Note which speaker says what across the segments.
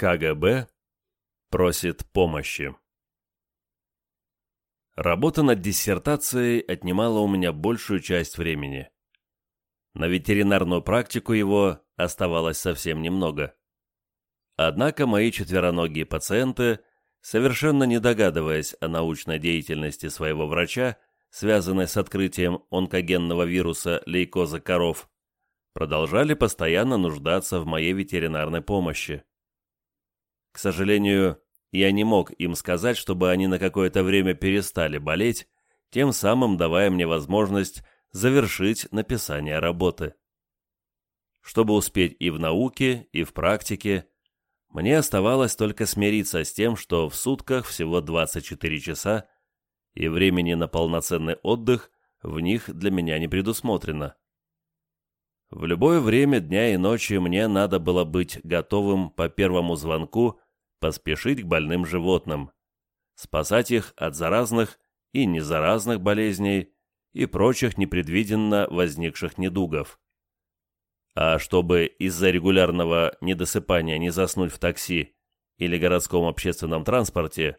Speaker 1: КГБ просит помощи. Работа над диссертацией отнимала у меня большую часть времени. На ветеринарную практику его оставалось совсем немного. Однако мои четвероногие пациенты, совершенно не догадываясь о научной деятельности своего врача, связанной с открытием онкогенного вируса лейкоза коров, продолжали постоянно нуждаться в моей ветеринарной помощи. К сожалению, я не мог им сказать, чтобы они на какое-то время перестали болеть, тем самым давая мне возможность завершить написание работы. Чтобы успеть и в науке, и в практике, мне оставалось только смириться с тем, что в сутках всего 24 часа, и времени на полноценный отдых в них для меня не предусмотрено. В любое время дня и ночи мне надо было быть готовым по первому звонку поспешить к больным животным, спасать их от заразных и незаразных болезней и прочих непредвиденно возникших недугов. А чтобы из-за регулярного недосыпания не заснуть в такси или городском общественном транспорте,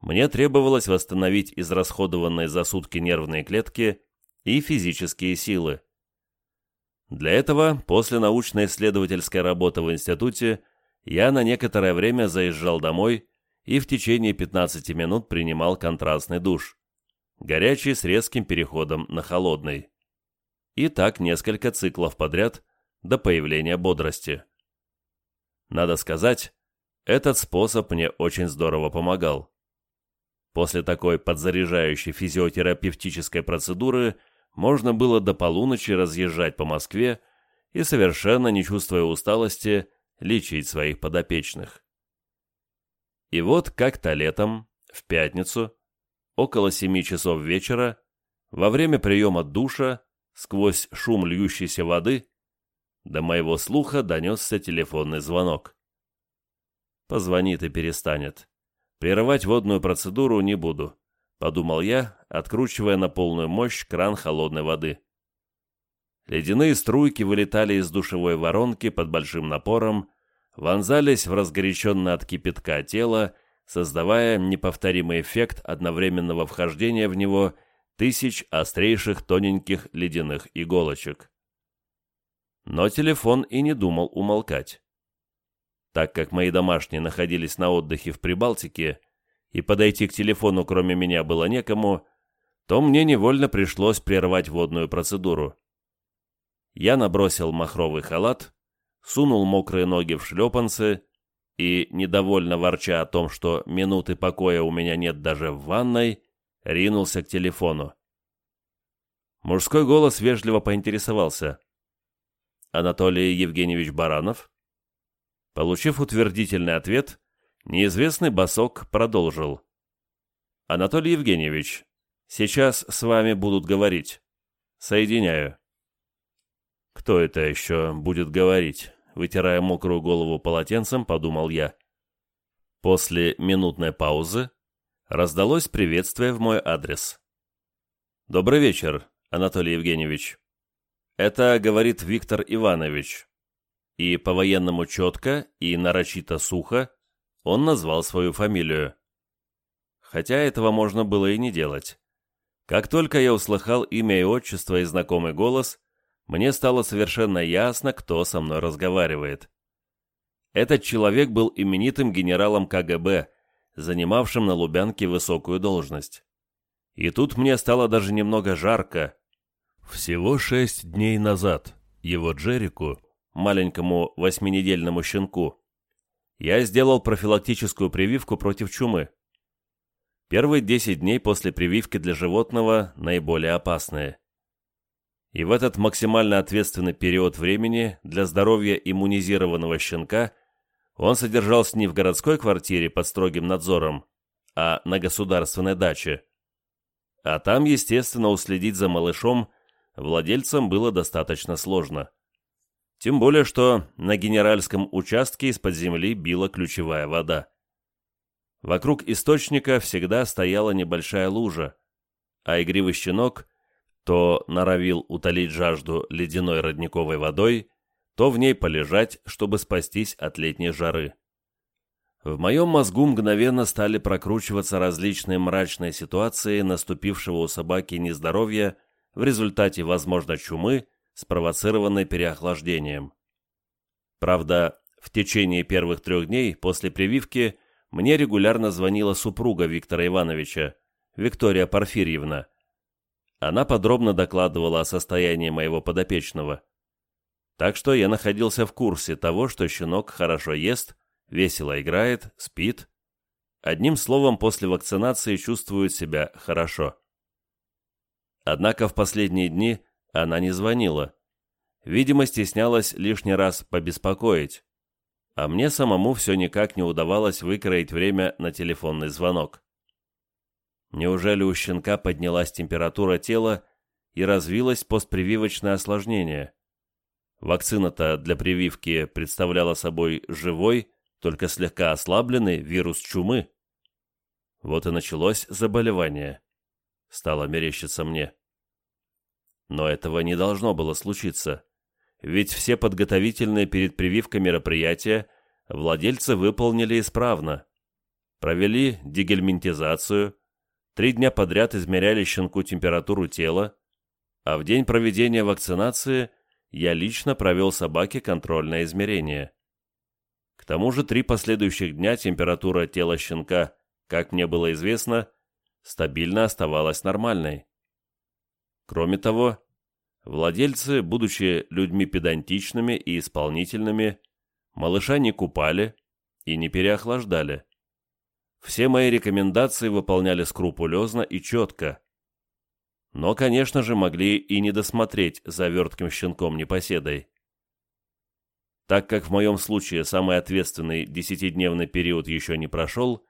Speaker 1: мне требовалось восстановить израсходованные за сутки нервные клетки и физические силы. Для этого, после научно-исследовательской работы в институте, я на некоторое время заезжал домой и в течение 15 минут принимал контрастный душ, горячий с резким переходом на холодный. И так несколько циклов подряд до появления бодрости. Надо сказать, этот способ мне очень здорово помогал. После такой подзаряжающей физиотерапевтической процедуры – можно было до полуночи разъезжать по Москве и, совершенно не чувствуя усталости, лечить своих подопечных. И вот как-то летом, в пятницу, около семи часов вечера, во время приема душа, сквозь шум льющейся воды, до моего слуха донесся телефонный звонок. Позвонит и перестанет. Прерывать водную процедуру не буду подумал я, откручивая на полную мощь кран холодной воды. Ледяные струйки вылетали из душевой воронки под большим напором, вонзались в разгоряченное от кипятка тело, создавая неповторимый эффект одновременного вхождения в него тысяч острейших тоненьких ледяных иголочек. Но телефон и не думал умолкать. Так как мои домашние находились на отдыхе в Прибалтике, и подойти к телефону кроме меня было некому, то мне невольно пришлось прервать водную процедуру. Я набросил махровый халат, сунул мокрые ноги в шлепанцы и, недовольно ворча о том, что минуты покоя у меня нет даже в ванной, ринулся к телефону. Мужской голос вежливо поинтересовался. «Анатолий Евгеньевич Баранов?» Получив утвердительный ответ, Неизвестный босок продолжил. «Анатолий Евгеньевич, сейчас с вами будут говорить. Соединяю». «Кто это еще будет говорить?» Вытирая мокрую голову полотенцем, подумал я. После минутной паузы раздалось приветствие в мой адрес. «Добрый вечер, Анатолий Евгеньевич. Это говорит Виктор Иванович. И по-военному четко и нарочито сухо он назвал свою фамилию. Хотя этого можно было и не делать. Как только я услыхал имя и отчество и знакомый голос, мне стало совершенно ясно, кто со мной разговаривает. Этот человек был именитым генералом КГБ, занимавшим на Лубянке высокую должность. И тут мне стало даже немного жарко. Всего шесть дней назад его Джерику, маленькому восьминедельному щенку, я сделал профилактическую прививку против чумы. Первые 10 дней после прививки для животного наиболее опасные. И в этот максимально ответственный период времени для здоровья иммунизированного щенка он содержался не в городской квартире под строгим надзором, а на государственной даче. А там, естественно, уследить за малышом владельцам было достаточно сложно. Тем более, что на генеральском участке из-под земли била ключевая вода. Вокруг источника всегда стояла небольшая лужа, а игривый щенок то норовил утолить жажду ледяной родниковой водой, то в ней полежать, чтобы спастись от летней жары. В моем мозгу мгновенно стали прокручиваться различные мрачные ситуации наступившего у собаки нездоровья в результате, возможно, чумы, спровоцированной переохлаждением. Правда, в течение первых трех дней после прививки мне регулярно звонила супруга Виктора Ивановича, Виктория Порфирьевна. Она подробно докладывала о состоянии моего подопечного. Так что я находился в курсе того, что щенок хорошо ест, весело играет, спит. Одним словом, после вакцинации чувствует себя хорошо. Однако в последние дни она не звонила. Видимо, стеснялась лишний раз побеспокоить. А мне самому все никак не удавалось выкроить время на телефонный звонок. Неужели у щенка поднялась температура тела и развилось постпрививочное осложнение? Вакцина-то для прививки представляла собой живой, только слегка ослабленный вирус чумы. Вот и началось заболевание. Стало мерещиться мне. Но этого не должно было случиться. Ведь все подготовительные перед прививкой мероприятия владельцы выполнили исправно. Провели дигельминтизацию, три дня подряд измеряли щенку температуру тела, а в день проведения вакцинации я лично провел собаке контрольное измерение. К тому же три последующих дня температура тела щенка, как мне было известно, стабильно оставалась нормальной. Кроме того, владельцы, будучи людьми педантичными и исполнительными, малыша не купали и не переохлаждали. Все мои рекомендации выполняли скрупулезно и четко. Но, конечно же, могли и не досмотреть за вертким щенком непоседой. Так как в моем случае самый ответственный десятидневный период еще не прошел,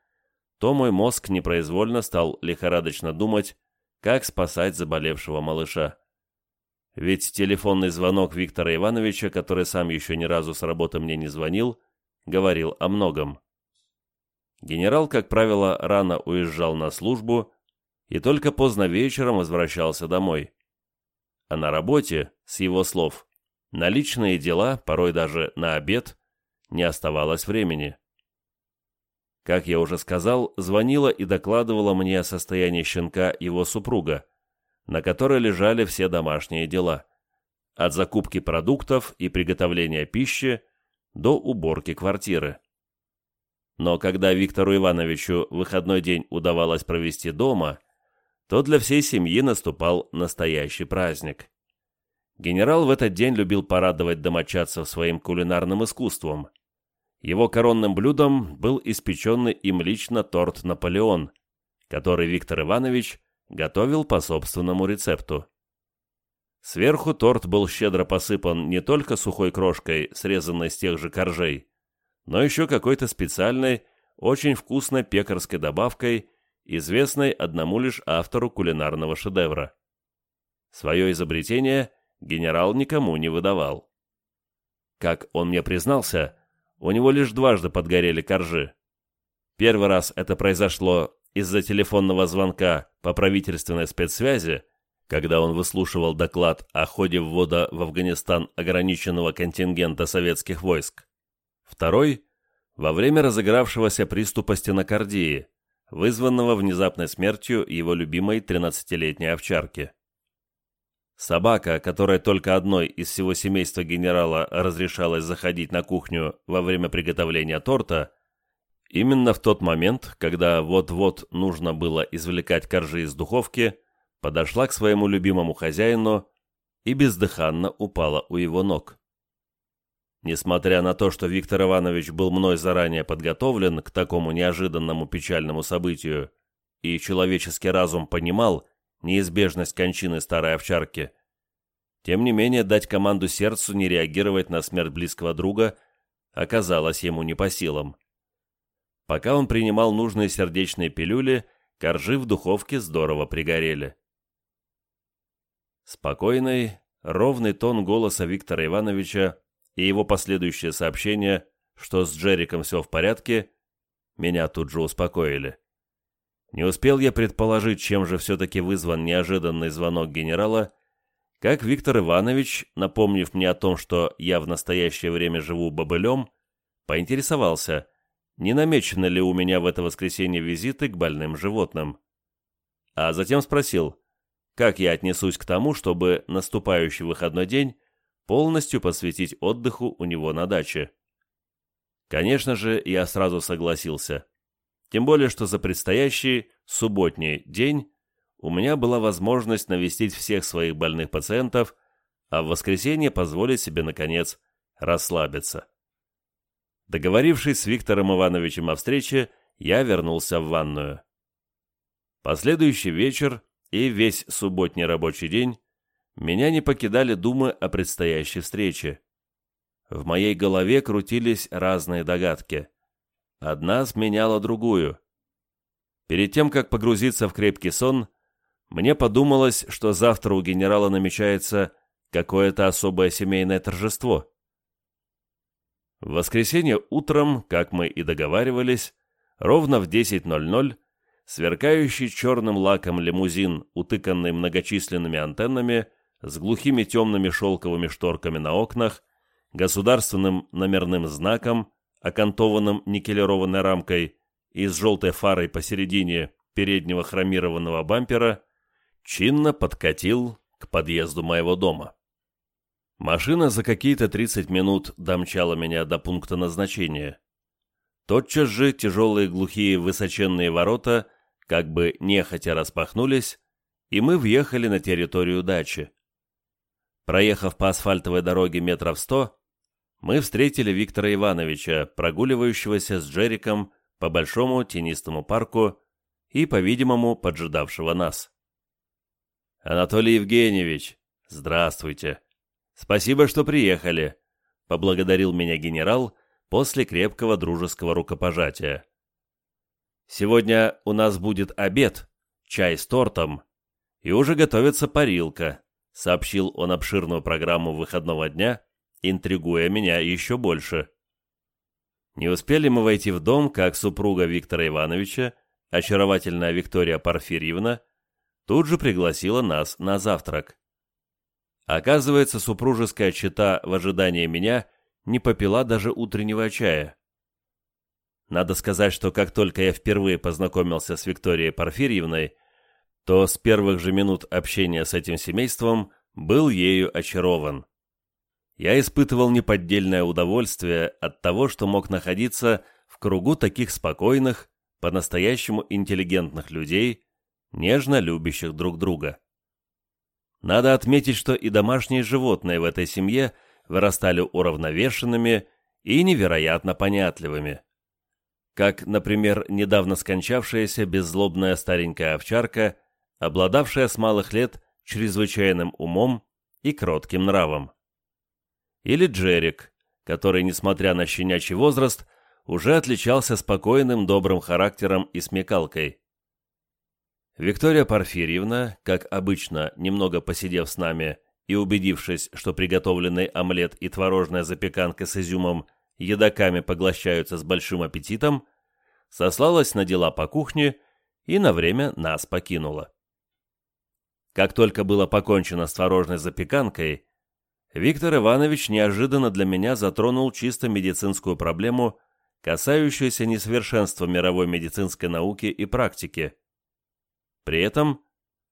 Speaker 1: то мой мозг непроизвольно стал лихорадочно думать, как спасать заболевшего малыша. Ведь телефонный звонок Виктора Ивановича, который сам еще ни разу с работы мне не звонил, говорил о многом. Генерал, как правило, рано уезжал на службу и только поздно вечером возвращался домой. А на работе, с его слов, на личные дела, порой даже на обед, не оставалось времени. Как я уже сказал, звонила и докладывала мне о состоянии щенка его супруга, на которой лежали все домашние дела. От закупки продуктов и приготовления пищи до уборки квартиры. Но когда Виктору Ивановичу выходной день удавалось провести дома, то для всей семьи наступал настоящий праздник. Генерал в этот день любил порадовать домочадцев своим кулинарным искусством. Его коронным блюдом был испеченный им лично торт «Наполеон», который Виктор Иванович готовил по собственному рецепту. Сверху торт был щедро посыпан не только сухой крошкой, срезанной с тех же коржей, но еще какой-то специальной, очень вкусной пекарской добавкой, известной одному лишь автору кулинарного шедевра. Свое изобретение – генерал никому не выдавал. Как он мне признался, у него лишь дважды подгорели коржи. Первый раз это произошло из-за телефонного звонка по правительственной спецсвязи, когда он выслушивал доклад о ходе ввода в Афганистан ограниченного контингента советских войск. Второй – во время разыгравшегося приступа стенокардии, вызванного внезапной смертью его любимой 13-летней овчарки. Собака, которая только одной из всего семейства генерала разрешалась заходить на кухню во время приготовления торта, именно в тот момент, когда вот-вот нужно было извлекать коржи из духовки, подошла к своему любимому хозяину и бездыханно упала у его ног. Несмотря на то, что Виктор Иванович был мной заранее подготовлен к такому неожиданному печальному событию, и человеческий разум понимал, неизбежность кончины старой овчарки. Тем не менее, дать команду сердцу не реагировать на смерть близкого друга оказалось ему не по силам. Пока он принимал нужные сердечные пилюли, коржи в духовке здорово пригорели. Спокойный, ровный тон голоса Виктора Ивановича и его последующее сообщение, что с Джериком все в порядке, меня тут же успокоили. Не успел я предположить, чем же все-таки вызван неожиданный звонок генерала, как Виктор Иванович, напомнив мне о том, что я в настоящее время живу бобылем, поинтересовался, не намечены ли у меня в это воскресенье визиты к больным животным. А затем спросил, как я отнесусь к тому, чтобы наступающий выходной день полностью посвятить отдыху у него на даче. Конечно же, я сразу согласился. Тем более, что за предстоящий субботний день у меня была возможность навестить всех своих больных пациентов, а в воскресенье позволить себе, наконец, расслабиться. Договорившись с Виктором Ивановичем о встрече, я вернулся в ванную. Последующий вечер и весь субботний рабочий день меня не покидали думы о предстоящей встрече. В моей голове крутились разные догадки. Одна сменяла другую. Перед тем, как погрузиться в крепкий сон, мне подумалось, что завтра у генерала намечается какое-то особое семейное торжество. В воскресенье утром, как мы и договаривались, ровно в 10.00 сверкающий черным лаком лимузин, утыканный многочисленными антеннами, с глухими темными шелковыми шторками на окнах, государственным номерным знаком, окантованным никелированной рамкой и с желтой фарой посередине переднего хромированного бампера, чинно подкатил к подъезду моего дома. Машина за какие-то 30 минут домчала меня до пункта назначения. Тотчас же тяжелые глухие высоченные ворота как бы нехотя распахнулись, и мы въехали на территорию дачи. Проехав по асфальтовой дороге метров сто, мы встретили Виктора Ивановича, прогуливающегося с Джериком по большому тенистому парку и, по-видимому, поджидавшего нас. «Анатолий Евгеньевич, здравствуйте. Спасибо, что приехали», — поблагодарил меня генерал после крепкого дружеского рукопожатия. «Сегодня у нас будет обед, чай с тортом, и уже готовится парилка», — сообщил он обширную программу выходного дня, интригуя меня еще больше. Не успели мы войти в дом, как супруга Виктора Ивановича, очаровательная Виктория Порфирьевна, тут же пригласила нас на завтрак. Оказывается, супружеская чета в ожидании меня не попила даже утреннего чая. Надо сказать, что как только я впервые познакомился с Викторией Порфирьевной, то с первых же минут общения с этим семейством был ею очарован. Я испытывал неподдельное удовольствие от того, что мог находиться в кругу таких спокойных, по-настоящему интеллигентных людей, нежно любящих друг друга. Надо отметить, что и домашние животные в этой семье вырастали уравновешенными и невероятно понятливыми. Как, например, недавно скончавшаяся беззлобная старенькая овчарка, обладавшая с малых лет чрезвычайным умом и кротким нравом. Или Джерик, который, несмотря на щенячий возраст, уже отличался спокойным добрым характером и смекалкой. Виктория Порфирьевна, как обычно, немного посидев с нами и убедившись, что приготовленный омлет и творожная запеканка с изюмом едоками поглощаются с большим аппетитом, сослалась на дела по кухне и на время нас покинула. Как только было покончено с творожной запеканкой, Виктор Иванович неожиданно для меня затронул чисто медицинскую проблему, касающуюся несовершенства мировой медицинской науки и практики. При этом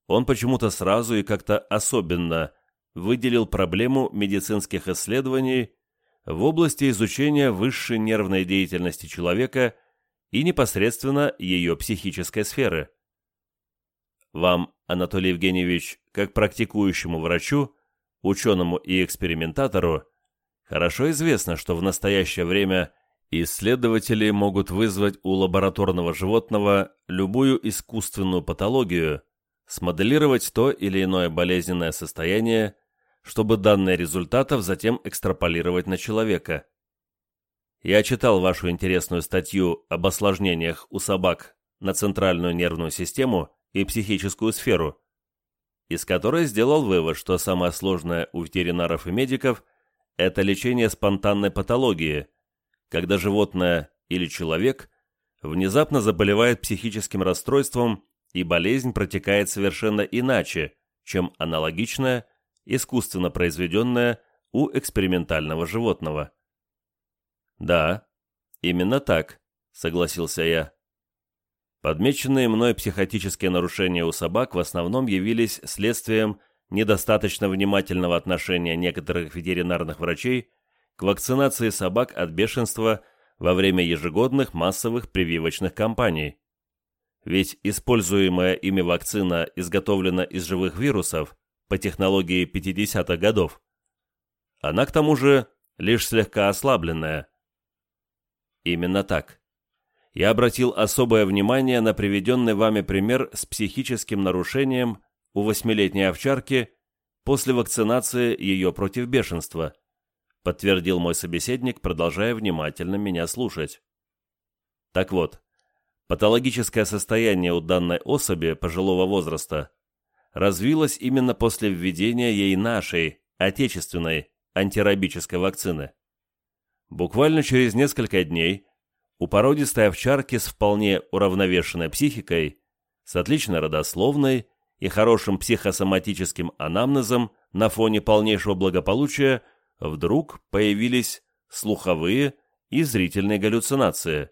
Speaker 1: он почему-то сразу и как-то особенно выделил проблему медицинских исследований в области изучения высшей нервной деятельности человека и непосредственно ее психической сферы. Вам, Анатолий Евгеньевич, как практикующему врачу, ученому и экспериментатору, хорошо известно, что в настоящее время исследователи могут вызвать у лабораторного животного любую искусственную патологию, смоделировать то или иное болезненное состояние, чтобы данные результатов затем экстраполировать на человека. Я читал вашу интересную статью об осложнениях у собак на центральную нервную систему и психическую сферу, из которой сделал вывод, что самое сложное у ветеринаров и медиков – это лечение спонтанной патологии, когда животное или человек внезапно заболевает психическим расстройством и болезнь протекает совершенно иначе, чем аналогичная, искусственно произведенная у экспериментального животного. Да, именно так, согласился я. Подмеченные мной психотические нарушения у собак в основном явились следствием недостаточно внимательного отношения некоторых ветеринарных врачей к вакцинации собак от бешенства во время ежегодных массовых прививочных кампаний. Ведь используемая ими вакцина изготовлена из живых вирусов по технологии 50-х годов. Она, к тому же, лишь слегка ослабленная. Именно так. Я обратил особое внимание на приведенный вами пример с психическим нарушением у восьмилетней овчарки после вакцинации ее против бешенства, подтвердил мой собеседник, продолжая внимательно меня слушать. Так вот, патологическое состояние у данной особи пожилого возраста развилось именно после введения ей нашей, отечественной, антирабической вакцины. Буквально через несколько дней у породистой овчарки с вполне уравновешенной психикой, с отличной родословной и хорошим психосоматическим анамнезом на фоне полнейшего благополучия вдруг появились слуховые и зрительные галлюцинации.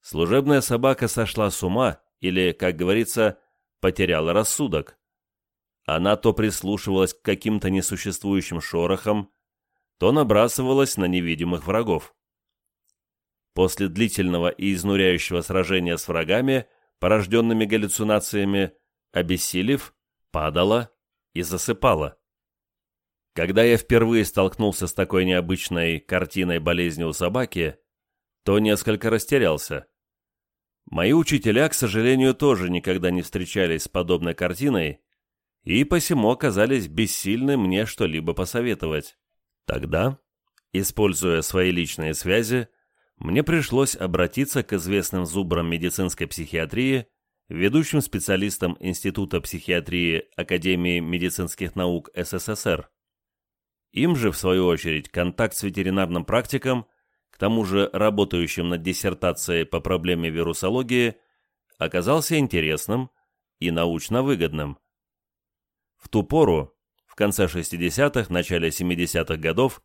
Speaker 1: Служебная собака сошла с ума или, как говорится, потеряла рассудок. Она то прислушивалась к каким-то несуществующим шорохам, то набрасывалась на невидимых врагов. После длительного и изнуряющего сражения с врагами, порожденными галлюцинациями, обессилев, падала и засыпала. Когда я впервые столкнулся с такой необычной картиной болезни у собаки, то несколько растерялся. Мои учителя, к сожалению, тоже никогда не встречались с подобной картиной и посему оказались бессильны мне что-либо посоветовать. Тогда, используя свои личные связи, мне пришлось обратиться к известным зубрам медицинской психиатрии, ведущим специалистам Института психиатрии Академии медицинских наук СССР. Им же, в свою очередь, контакт с ветеринарным практиком, к тому же работающим над диссертацией по проблеме вирусологии, оказался интересным и научно выгодным. В ту пору, в конце 60-х, начале 70-х годов,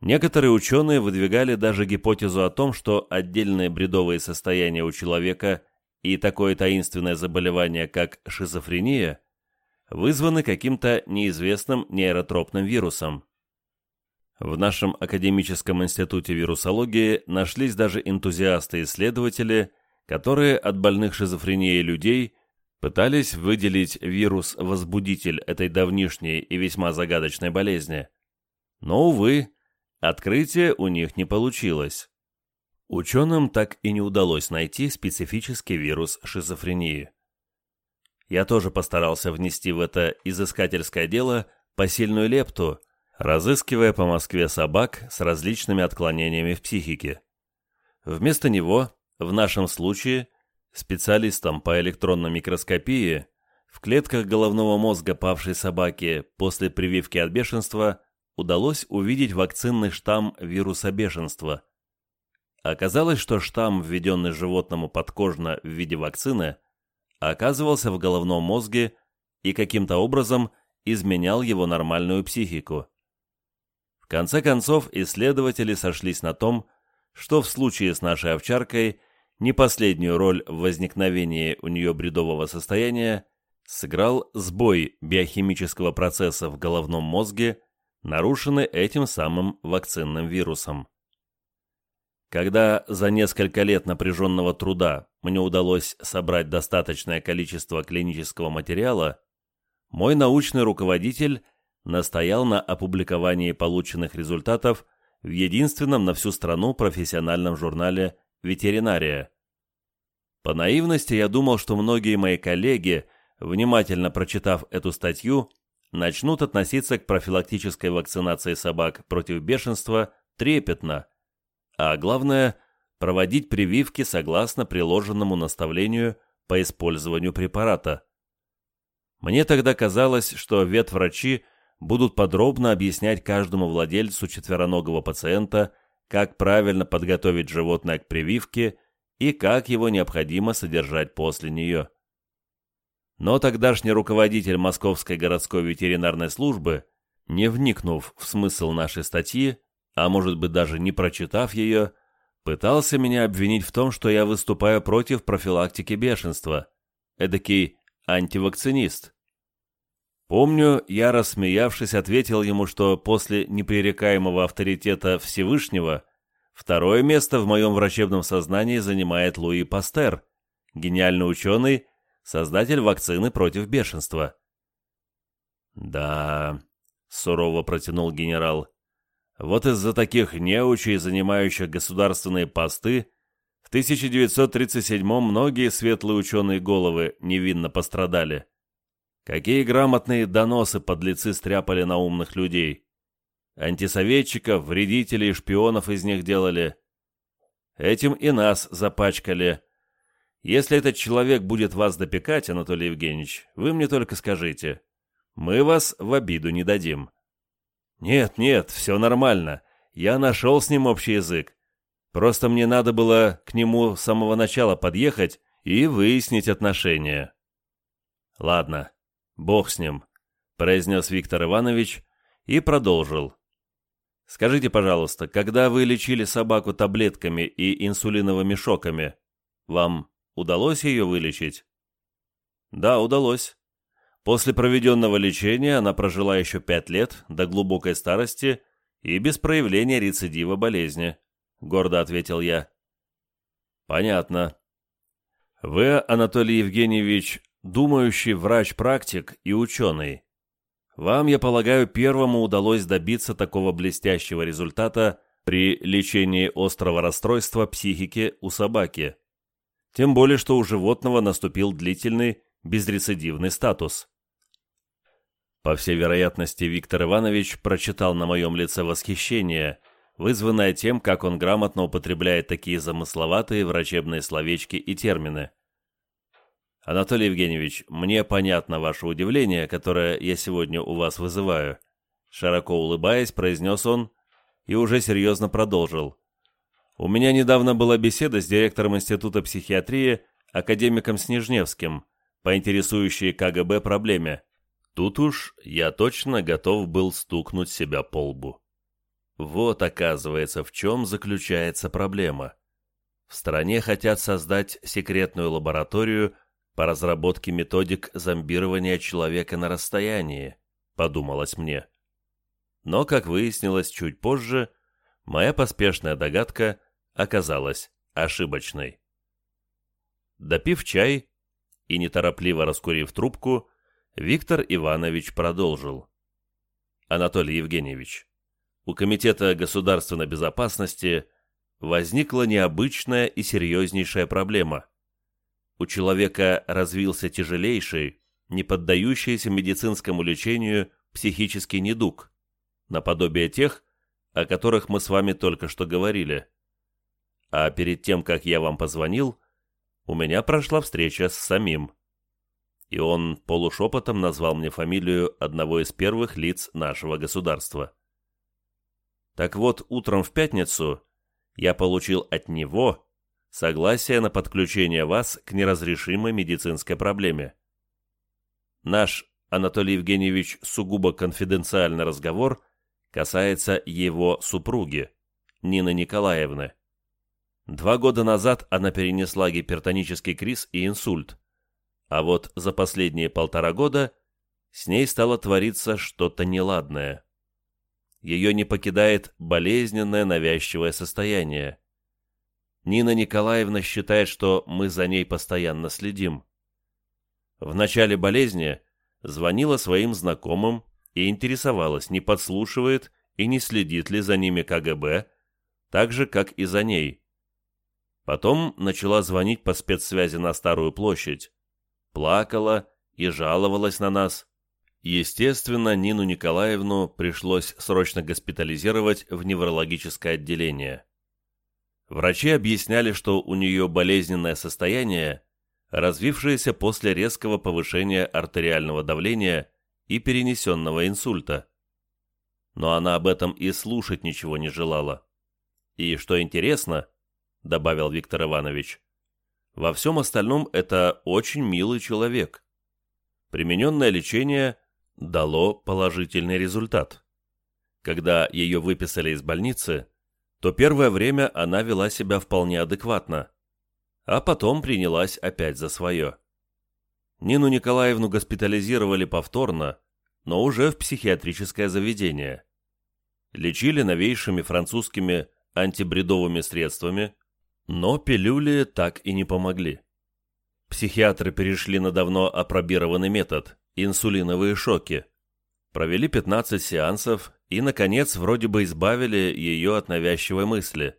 Speaker 1: некоторые ученые выдвигали даже гипотезу о том, что отдельные бредовые состояния у человека и такое таинственное заболевание, как шизофрения, вызваны каким-то неизвестным нейротропным вирусом. В нашем академическом институте вирусологии нашлись даже энтузиасты-исследователи, которые от больных шизофренией людей пытались выделить вирус-возбудитель этой давнишней и весьма загадочной болезни. Но, увы, открытие у них не получилось. Ученым так и не удалось найти специфический вирус шизофрении. Я тоже постарался внести в это изыскательское дело посильную лепту, разыскивая по Москве собак с различными отклонениями в психике. Вместо него, в нашем случае, специалистам по электронной микроскопии, в клетках головного мозга павшей собаки после прививки от бешенства удалось увидеть вакцинный штамм вируса бешенства. Оказалось, что штамм, введенный животному подкожно в виде вакцины, оказывался в головном мозге и каким-то образом изменял его нормальную психику конце концов, исследователи сошлись на том, что в случае с нашей овчаркой не последнюю роль в возникновении у нее бредового состояния сыграл сбой биохимического процесса в головном мозге, нарушенный этим самым вакцинным вирусом. Когда за несколько лет напряженного труда мне удалось собрать достаточное количество клинического материала, мой научный руководитель – настоял на опубликовании полученных результатов в единственном на всю страну профессиональном журнале «Ветеринария». По наивности я думал, что многие мои коллеги, внимательно прочитав эту статью, начнут относиться к профилактической вакцинации собак против бешенства трепетно, а главное – проводить прививки согласно приложенному наставлению по использованию препарата. Мне тогда казалось, что ветврачи – будут подробно объяснять каждому владельцу четвероногого пациента, как правильно подготовить животное к прививке и как его необходимо содержать после нее. Но тогдашний руководитель Московской городской ветеринарной службы, не вникнув в смысл нашей статьи, а может быть даже не прочитав ее, пытался меня обвинить в том, что я выступаю против профилактики бешенства, эдакий антивакцинист. Помню, я, рассмеявшись, ответил ему, что после непререкаемого авторитета Всевышнего второе место в моем врачебном сознании занимает Луи Пастер, гениальный ученый, создатель вакцины против бешенства. «Да», — сурово протянул генерал, — «вот из-за таких неучей, занимающих государственные посты, в 1937-м многие светлые ученые головы невинно пострадали. Какие грамотные доносы подлецы стряпали на умных людей. Антисоветчиков, вредителей, шпионов из них делали. Этим и нас запачкали. Если этот человек будет вас допекать, Анатолий Евгеньевич, вы мне только скажите. Мы вас в обиду не дадим. Нет, нет, все нормально. Я нашел с ним общий язык. Просто мне надо было к нему с самого начала подъехать и выяснить отношения. Ладно, бог с ним, произнес Виктор Иванович и продолжил. Скажите, пожалуйста, когда вы лечили собаку таблетками и инсулиновыми шоками, вам удалось ее вылечить? Да, удалось. После проведенного лечения она прожила еще пять лет, до глубокой старости и без проявления рецидива болезни. — гордо ответил я. «Понятно. Вы, Анатолий Евгеньевич, думающий врач-практик и ученый. Вам, я полагаю, первому удалось добиться такого блестящего результата при лечении острого расстройства психики у собаки. Тем более, что у животного наступил длительный безрецидивный статус. По всей вероятности, Виктор Иванович прочитал на моем лице восхищение вызванная тем, как он грамотно употребляет такие замысловатые врачебные словечки и термины. Анатолий Евгеньевич, мне понятно ваше удивление, которое я сегодня у вас вызываю. Широко улыбаясь, произнес он и уже серьезно продолжил. У меня недавно была беседа с директором Института психиатрии, академиком Снежневским, по интересующей КГБ проблеме. Тут уж я точно готов был стукнуть себя по лбу. Вот, оказывается, в чем заключается проблема. В стране хотят создать секретную лабораторию по разработке методик зомбирования человека на расстоянии, подумалось мне. Но, как выяснилось чуть позже, моя поспешная догадка оказалась ошибочной. Допив чай и неторопливо раскурив трубку, Виктор Иванович продолжил. «Анатолий Евгеньевич, у Комитета государственной безопасности возникла необычная и серьезнейшая проблема. У человека развился тяжелейший, не поддающийся медицинскому лечению психический недуг, наподобие тех, о которых мы с вами только что говорили. А перед тем, как я вам позвонил, у меня прошла встреча с самим. И он полушепотом назвал мне фамилию одного из первых лиц нашего государства. Так вот, утром в пятницу я получил от него согласие на подключение вас к неразрешимой медицинской проблеме. Наш, Анатолий Евгеньевич, сугубо конфиденциальный разговор касается его супруги, Нины Николаевны. Два года назад она перенесла гипертонический криз и инсульт, а вот за последние полтора года с ней стало твориться что-то неладное ее не покидает болезненное навязчивое состояние. Нина Николаевна считает, что мы за ней постоянно следим. В начале болезни звонила своим знакомым и интересовалась, не подслушивает и не следит ли за ними КГБ, так же, как и за ней. Потом начала звонить по спецсвязи на Старую площадь, плакала и жаловалась на нас, Естественно, Нину Николаевну пришлось срочно госпитализировать в неврологическое отделение. Врачи объясняли, что у нее болезненное состояние, развившееся после резкого повышения артериального давления и перенесенного инсульта. Но она об этом и слушать ничего не желала. И что интересно, добавил Виктор Иванович, во всем остальном это очень милый человек. Примененное лечение – дало положительный результат. Когда ее выписали из больницы, то первое время она вела себя вполне адекватно, а потом принялась опять за свое. Нину Николаевну госпитализировали повторно, но уже в психиатрическое заведение. Лечили новейшими французскими антибредовыми средствами, но пилюли так и не помогли. Психиатры перешли на давно апробированный метод – инсулиновые шоки. Провели 15 сеансов и, наконец, вроде бы избавили ее от навязчивой мысли.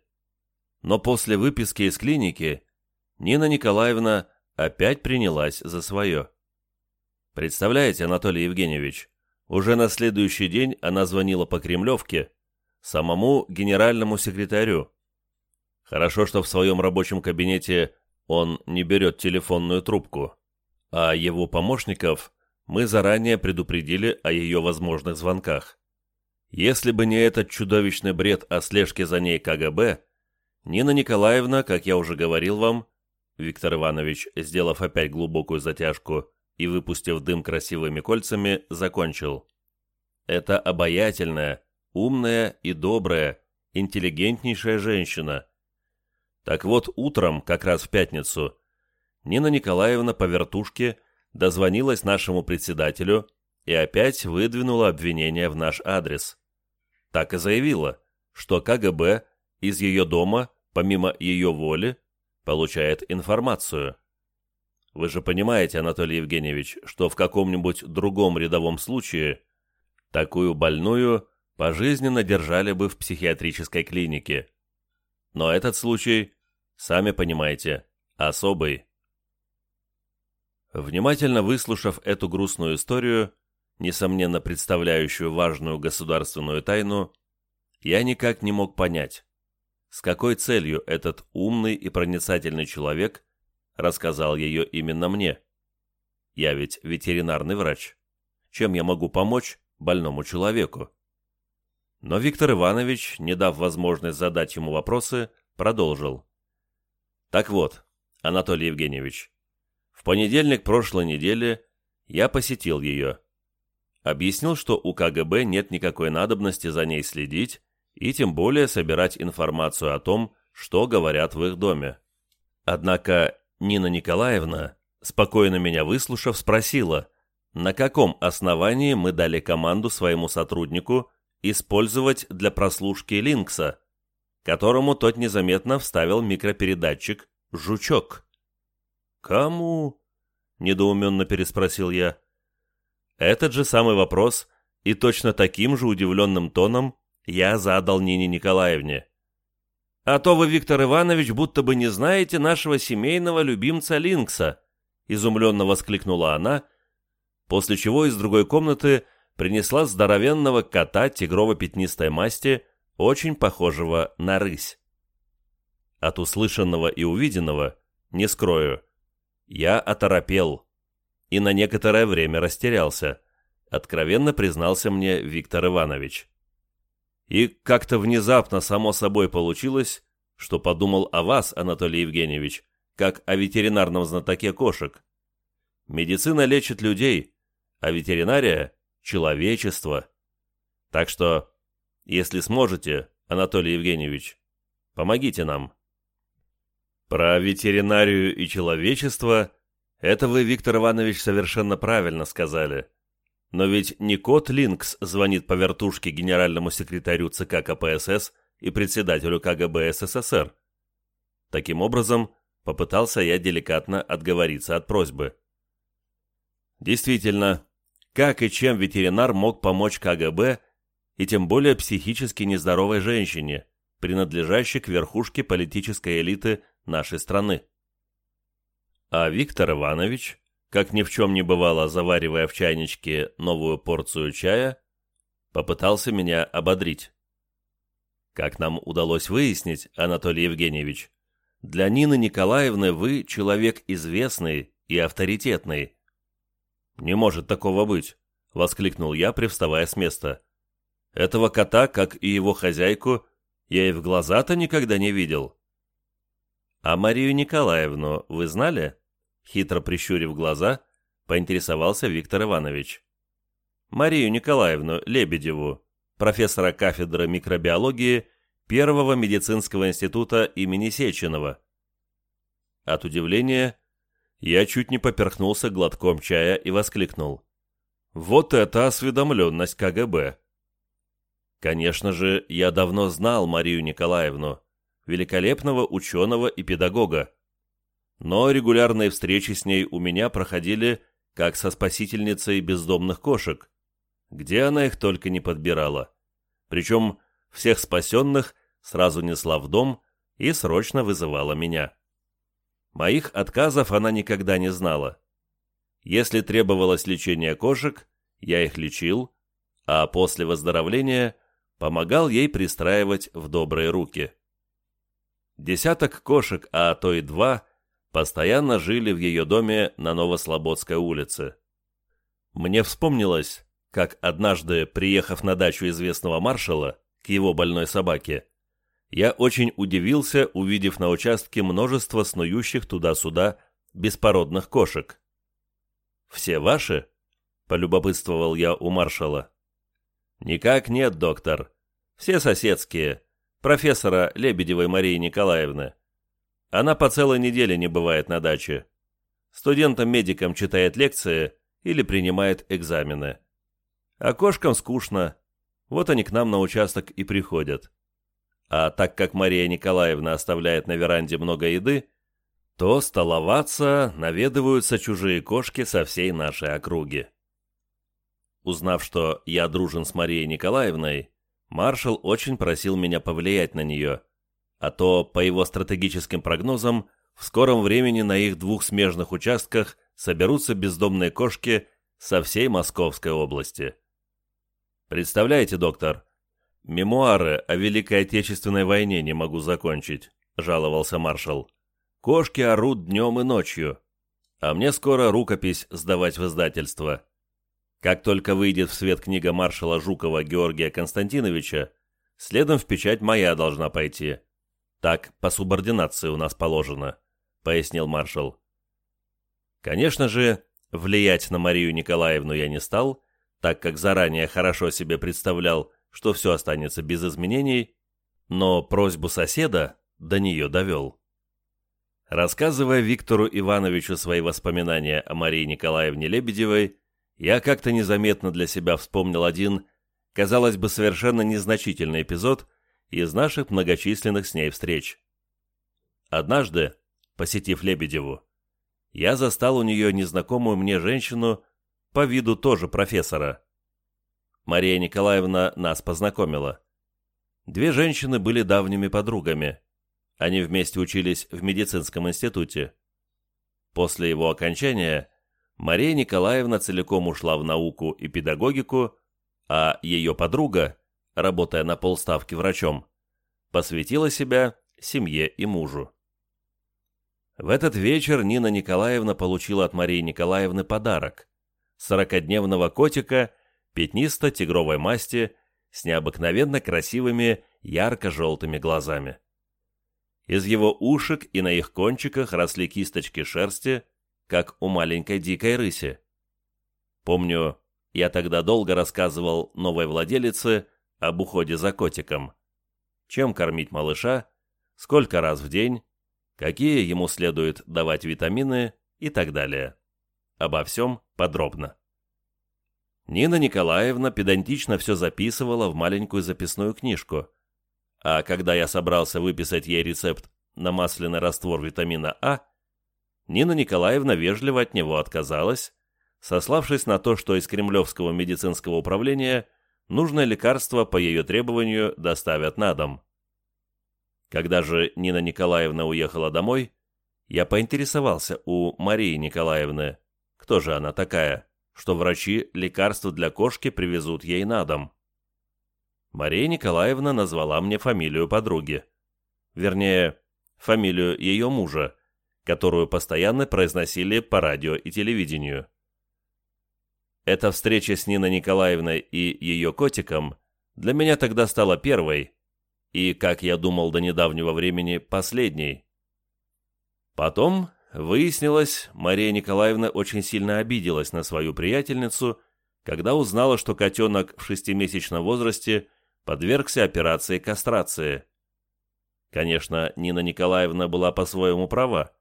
Speaker 1: Но после выписки из клиники Нина Николаевна опять принялась за свое. Представляете, Анатолий Евгеньевич, уже на следующий день она звонила по Кремлевке самому генеральному секретарю. Хорошо, что в своем рабочем кабинете он не берет телефонную трубку, а его помощников мы заранее предупредили о ее возможных звонках. Если бы не этот чудовищный бред о слежке за ней КГБ, Нина Николаевна, как я уже говорил вам, Виктор Иванович, сделав опять глубокую затяжку и выпустив дым красивыми кольцами, закончил. Это обаятельная, умная и добрая, интеллигентнейшая женщина. Так вот, утром, как раз в пятницу, Нина Николаевна по вертушке дозвонилась нашему председателю и опять выдвинула обвинение в наш адрес. Так и заявила, что КГБ из ее дома, помимо ее воли, получает информацию. Вы же понимаете, Анатолий Евгеньевич, что в каком-нибудь другом рядовом случае такую больную пожизненно держали бы в психиатрической клинике. Но этот случай, сами понимаете, особый. Внимательно выслушав эту грустную историю, несомненно представляющую важную государственную тайну, я никак не мог понять, с какой целью этот умный и проницательный человек рассказал ее именно мне. Я ведь ветеринарный врач. Чем я могу помочь больному человеку? Но Виктор Иванович, не дав возможность задать ему вопросы, продолжил. Так вот, Анатолий Евгеньевич, в понедельник прошлой недели я посетил ее. Объяснил, что у КГБ нет никакой надобности за ней следить, и тем более собирать информацию о том, что говорят в их доме. Однако Нина Николаевна, спокойно меня выслушав, спросила, на каком основании мы дали команду своему сотруднику использовать для прослушки Линкса, которому тот незаметно вставил микропередатчик «Жучок». «Кому?» – недоуменно переспросил я. Этот же самый вопрос и точно таким же удивленным тоном я задал Нине Николаевне. «А то вы, Виктор Иванович, будто бы не знаете нашего семейного любимца Линкса», изумленно воскликнула она, после чего из другой комнаты принесла здоровенного кота тигрово-пятнистой масти, очень похожего на рысь. От услышанного и увиденного, не скрою, я оторопел и на некоторое время растерялся, откровенно признался мне Виктор Иванович. И как-то внезапно само собой получилось, что подумал о вас, Анатолий Евгеньевич, как о ветеринарном знатоке кошек. Медицина лечит людей, а ветеринария – человечество. Так что, если сможете, Анатолий Евгеньевич, помогите нам. Про ветеринарию и человечество – это вы, Виктор Иванович, совершенно правильно сказали – но ведь не кот Линкс звонит по вертушке генеральному секретарю ЦК КПСС и председателю КГБ СССР. Таким образом, попытался я деликатно отговориться от просьбы. Действительно, как и чем ветеринар мог помочь КГБ и тем более психически нездоровой женщине, принадлежащей к верхушке политической элиты нашей страны? А Виктор Иванович как ни в чем не бывало, заваривая в чайничке новую порцию чая, попытался меня ободрить. Как нам удалось выяснить, Анатолий Евгеньевич, для Нины Николаевны вы человек известный и авторитетный. «Не может такого быть», — воскликнул я, привставая с места. «Этого кота, как и его хозяйку, я и в глаза-то никогда не видел». «А Марию Николаевну вы знали?» Хитро прищурив глаза, поинтересовался Виктор Иванович. Марию Николаевну Лебедеву, профессора кафедры микробиологии Первого медицинского института имени Сеченова. От удивления я чуть не поперхнулся глотком чая и воскликнул. «Вот это осведомленность КГБ!» Конечно же, я давно знал Марию Николаевну, великолепного ученого и педагога. Но регулярные встречи с ней у меня проходили как со спасительницей бездомных кошек, где она их только не подбирала. Причем всех спасенных сразу несла в дом и срочно вызывала меня. Моих отказов она никогда не знала. Если требовалось лечение кошек, я их лечил, а после выздоровления помогал ей пристраивать в добрые руки. Десяток кошек, а то и два, постоянно жили в ее доме на Новослободской улице. Мне вспомнилось, как однажды, приехав на дачу известного маршала к его больной собаке, я очень удивился, увидев на участке множество снующих туда-сюда беспородных кошек. «Все ваши?» – полюбопытствовал я у маршала. «Никак нет, доктор. Все соседские. Профессора Лебедевой Марии Николаевны. Она по целой неделе не бывает на даче. Студентам-медикам читает лекции или принимает экзамены. А кошкам скучно. Вот они к нам на участок и приходят. А так как Мария Николаевна оставляет на веранде много еды, то столоваться наведываются чужие кошки со всей нашей округи. Uзнав, что я дружен с Марией Николаевной, маршал очень просил меня повлиять на нее, а то, по его стратегическим прогнозам, в скором времени на их двух смежных участках соберутся бездомные кошки со всей Московской области. Представляете, доктор, «Мемуары о Великой Отечественной войне не могу закончить», — жаловался маршал. «Кошки орут днем и ночью, а мне скоро рукопись сдавать в издательство. Как только выйдет в свет книга маршала Жукова Георгия Константиновича, следом в печать моя должна пойти. Так по субординации у нас положено», — пояснил маршал. Конечно же, влиять на Марию Николаевну я не стал, так как заранее хорошо себе представлял, что все останется без изменений, но просьбу соседа до нее довел. Рассказывая Виктору Ивановичу свои воспоминания о Марии Николаевне Лебедевой, я как-то незаметно для себя вспомнил один, казалось бы, совершенно незначительный эпизод из наших многочисленных с ней встреч. Однажды, посетив Лебедеву, я застал у нее незнакомую мне женщину, по виду тоже профессора. Мария Николаевна нас познакомила. Две женщины были давними подругами. Они вместе учились в медицинском институте. После его окончания Мария Николаевна целиком ушла в науку и педагогику, а ее подруга, работая на полставки врачом, посвятила себя семье и мужу. В этот вечер Нина Николаевна получила от Марии Николаевны подарок – сорокодневного котика пятнисто-тигровой масти с необыкновенно красивыми ярко-желтыми глазами. Из его ушек и на их кончиках росли кисточки шерсти, как у маленькой дикой рыси. Помню, я тогда долго рассказывал новой владелице об уходе за котиком. Чем кормить малыша, сколько раз в день, какие ему следует давать витамины и так далее. Обо всем подробно. Нина Николаевна педантично все записывала в маленькую записную книжку. А когда я собрался выписать ей рецепт на масляный раствор витамина А, Нина Николаевна вежливо от него отказалась, сославшись на то, что из Кремлевского медицинского управления нужное лекарство по ее требованию доставят на дом. Когда же Нина Николаевна уехала домой, я поинтересовался у Марии Николаевны, кто же она такая что врачи лекарства для кошки привезут ей на дом. Мария Николаевна назвала мне фамилию подруги. Вернее, фамилию ее мужа, которую постоянно произносили по радио и телевидению. Эта встреча с Ниной Николаевной и ее котиком для меня тогда стала первой и, как я думал до недавнего времени, последней. Потом Выяснилось, Мария Николаевна очень сильно обиделась на свою приятельницу, когда узнала, что котенок в шестимесячном возрасте подвергся операции кастрации, Конечно, Нина Николаевна была по-своему права.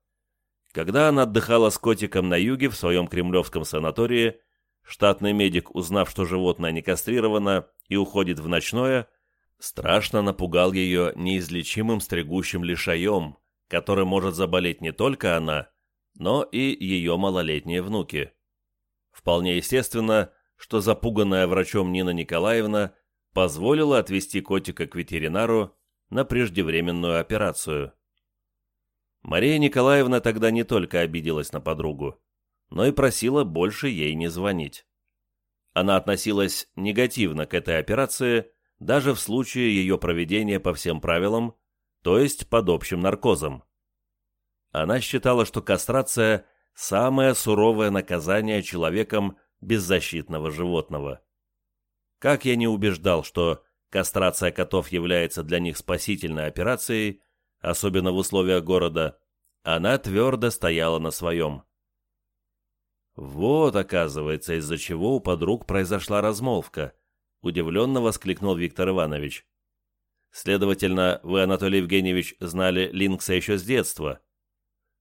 Speaker 1: Когда она отдыхала с котиком на юге в своем кремлевском санатории, штатный медик, узнав, что животное не кастрировано и уходит в ночное, страшно напугал ее неизлечимым стригущим лишаем, который может заболеть не только она, но и ее малолетние внуки. Вполне естественно, что запуганная врачом Нина Николаевна позволила отвезти котика к ветеринару на преждевременную операцию. Мария Николаевна тогда не только обиделась на подругу, но и просила больше ей не звонить. Она относилась негативно к этой операции даже в случае ее проведения по всем правилам, то есть под общим наркозом. Она считала, что кастрация – самое суровое наказание человеком беззащитного животного. Как я не убеждал, что кастрация котов является для них спасительной операцией, особенно в условиях города, она твердо стояла на своем. «Вот, оказывается, из-за чего у подруг произошла размолвка», — удивленно воскликнул Виктор Иванович. «Следовательно, вы, Анатолий Евгеньевич, знали Линкса еще с детства.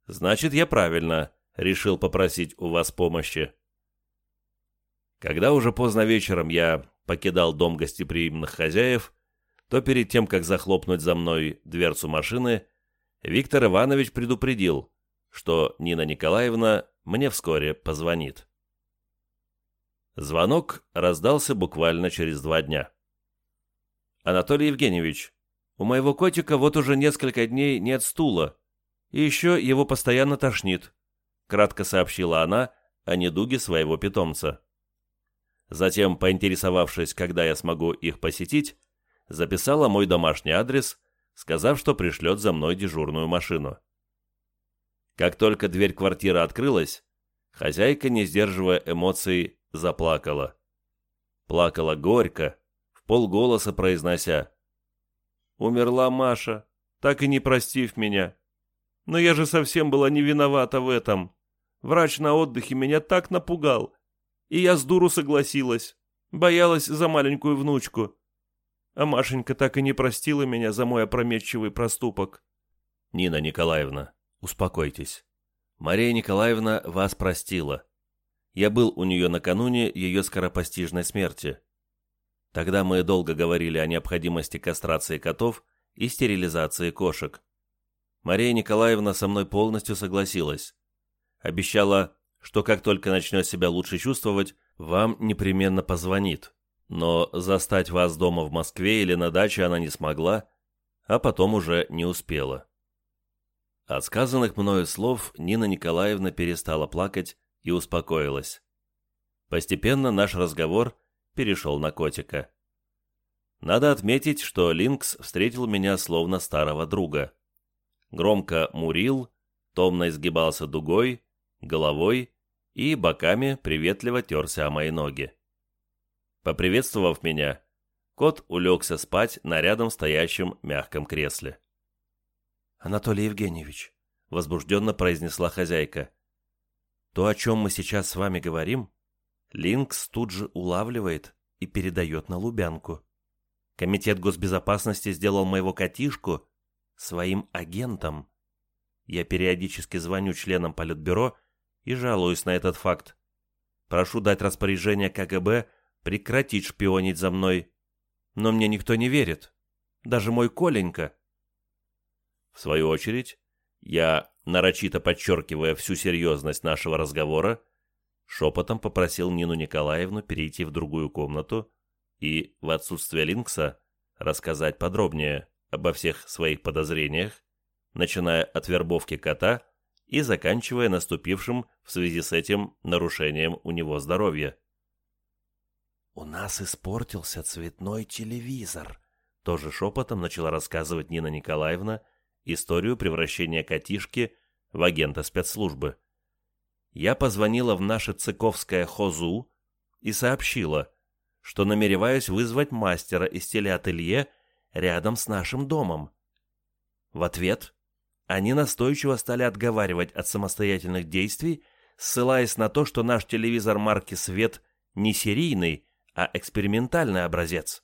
Speaker 1: Значит, я правильно решил попросить у вас помощи». Когда уже поздно вечером я покидал дом гостеприимных хозяев, то перед тем, как захлопнуть за мной дверцу машины, Виктор Иванович предупредил, что Нина Николаевна мне вскоре позвонит. Звонок раздался буквально через два дня. «Анатолий Евгеньевич, у моего котика вот уже несколько дней нет стула, и еще его постоянно тошнит», кратко сообщила она о недуге своего питомца. Затем, поинтересовавшись, когда я смогу их посетить, записала мой домашний адрес, сказав, что пришлет за мной дежурную машину. Как только дверь квартиры открылась, хозяйка, не сдерживая эмоций, заплакала. Плакала горько, полголоса произнося «Умерла Маша, так и не простив меня. Но я же совсем была не виновата в этом. Врач на отдыхе меня так напугал, и я с дуру согласилась, боялась за маленькую внучку. А Машенька так и не простила меня за мой опрометчивый проступок. Нина Николаевна, успокойтесь. Мария Николаевна вас простила. Я был у нее накануне ее скоропостижной смерти. Тогда мы долго говорили о необходимости кастрации котов и стерилизации кошек. Мария Николаевна со мной полностью согласилась. Обещала что как только начнет себя лучше чувствовать, вам непременно позвонит. Но застать вас дома в Москве или на даче она не смогла, а потом уже не успела. От сказанных мною слов Нина Николаевна перестала плакать и успокоилась. Постепенно наш разговор перешел на котика. Надо отметить, что Линкс встретил меня словно старого друга. Громко мурил, томно изгибался дугой, головой и боками приветливо терся о мои ноги. Поприветствовав меня, кот улегся спать на рядом стоящем мягком кресле. «Анатолий Евгеньевич», — возбужденно произнесла хозяйка, — «то, о чем мы сейчас с вами говорим, Линкс тут же улавливает и передает на Лубянку. Комитет госбезопасности сделал моего котишку своим агентом. Я периодически звоню членам Политбюро и жалуюсь на этот факт. Прошу дать распоряжение КГБ прекратить шпионить за мной. Но мне никто не верит. Даже мой Коленька. В свою очередь, я, нарочито подчеркивая всю серьезность нашего разговора, шепотом попросил Нину Николаевну перейти в другую комнату и, в отсутствие Линкса, рассказать подробнее обо всех своих подозрениях, начиная от вербовки кота и заканчивая наступившим в связи с этим нарушением у него здоровья. «У нас испортился цветной телевизор», — тоже шепотом начала рассказывать Нина Николаевна историю превращения котишки в агента спецслужбы. Я позвонила в наше цыковское хозу и сообщила, что намереваюсь вызвать мастера из телеателье рядом с нашим домом. В ответ они настойчиво стали отговаривать от самостоятельных действий, ссылаясь на то, что наш телевизор марки «Свет» не серийный, а экспериментальный образец.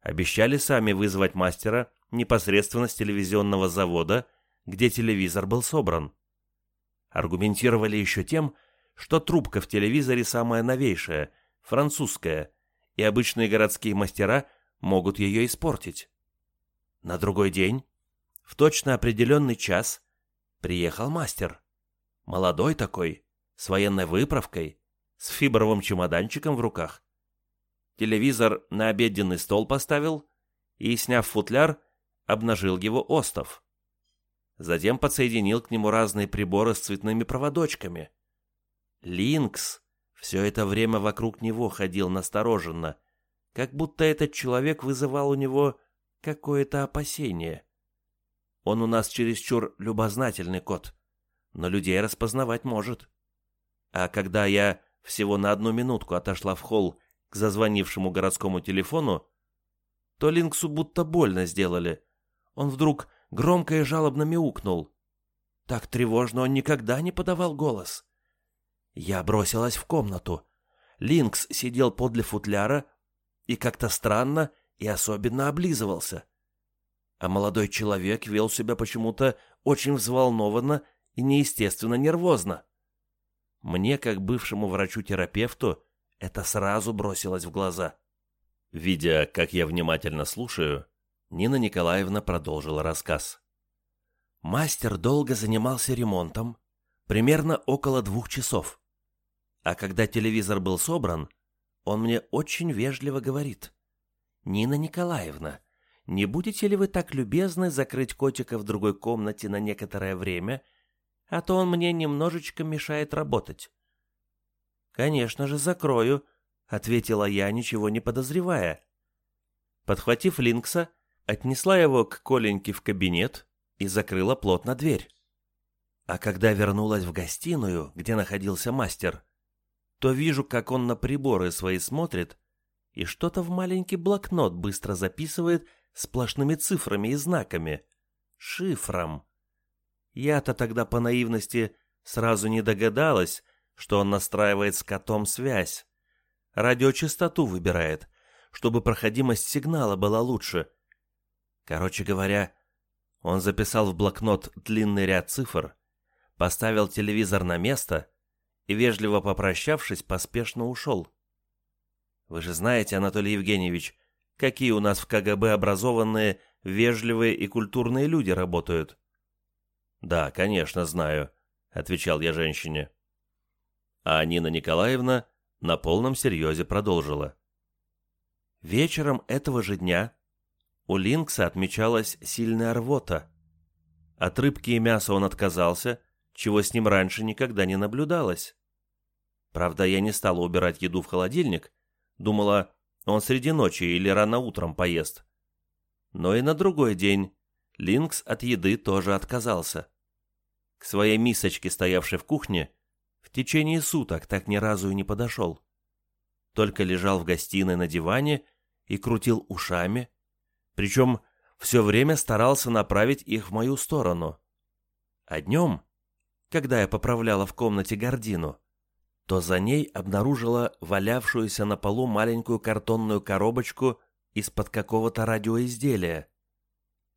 Speaker 1: Обещали сами вызвать мастера
Speaker 2: непосредственно с телевизионного завода, где телевизор был собран. Аргументировали еще тем, что трубка в телевизоре самая новейшая, французская, и обычные городские мастера могут ее испортить. На другой день, в точно определенный час, приехал мастер. Молодой такой, с военной выправкой, с фибровым чемоданчиком в руках. Телевизор на обеденный стол поставил и, сняв футляр, обнажил его остов. Затем подсоединил к нему разные приборы с цветными проводочками. Линкс все это время вокруг него ходил настороженно, как будто этот человек вызывал у него какое-то опасение. Он у нас чересчур любознательный кот, но людей распознавать может. А когда я всего на одну минутку отошла в холл к зазвонившему городскому телефону, то Линксу будто больно сделали. Он вдруг громко и жалобно мяукнул. Так тревожно он никогда не подавал голос. Я бросилась в комнату. Линкс сидел подле футляра и как-то странно и особенно облизывался. А молодой человек вел себя почему-то очень взволнованно и неестественно нервозно. Мне, как бывшему врачу-терапевту, это сразу бросилось в глаза. Видя, как я внимательно слушаю, Нина Николаевна продолжила рассказ. Мастер долго занимался ремонтом, примерно около двух часов. А когда телевизор был собран, он мне очень вежливо говорит. «Нина Николаевна, не будете ли вы так любезны закрыть котика в другой комнате на некоторое время а то он мне немножечко мешает работать». «Конечно же, закрою», — ответила я, ничего не подозревая. Подхватив Линкса, отнесла его к Коленьке в кабинет и закрыла плотно дверь. А когда вернулась в гостиную, где находился мастер, то вижу, как он на приборы свои смотрит и что-то в маленький блокнот быстро записывает сплошными цифрами и знаками. Шифром. Я-то тогда по наивности сразу не догадалась, что он настраивает с котом связь. Радиочастоту выбирает, чтобы проходимость сигнала была лучше. Короче говоря, он записал в блокнот длинный ряд цифр, поставил телевизор на место и, вежливо попрощавшись, поспешно ушел. Вы же знаете, Анатолий Евгеньевич, какие у нас в КГБ образованные, вежливые и культурные люди работают. «Да, конечно, знаю», — отвечал я женщине. А Нина Николаевна на полном серьезе продолжила. Вечером этого же дня у Линкса отмечалась сильная рвота. От рыбки и мяса он отказался, чего с ним раньше никогда не наблюдалось. Правда, я не стала убирать еду в холодильник, думала, он среди ночи или рано утром поест. Но и на другой день Линкс от еды тоже отказался. К своей мисочке, стоявшей в кухне, в течение суток так ни разу и не подошел. Только лежал в гостиной на диване и крутил ушами, причем все время старался направить их в мою сторону. А днем, когда я поправляла в комнате гордину, то за ней обнаружила валявшуюся на полу маленькую картонную коробочку из-под какого-то радиоизделия.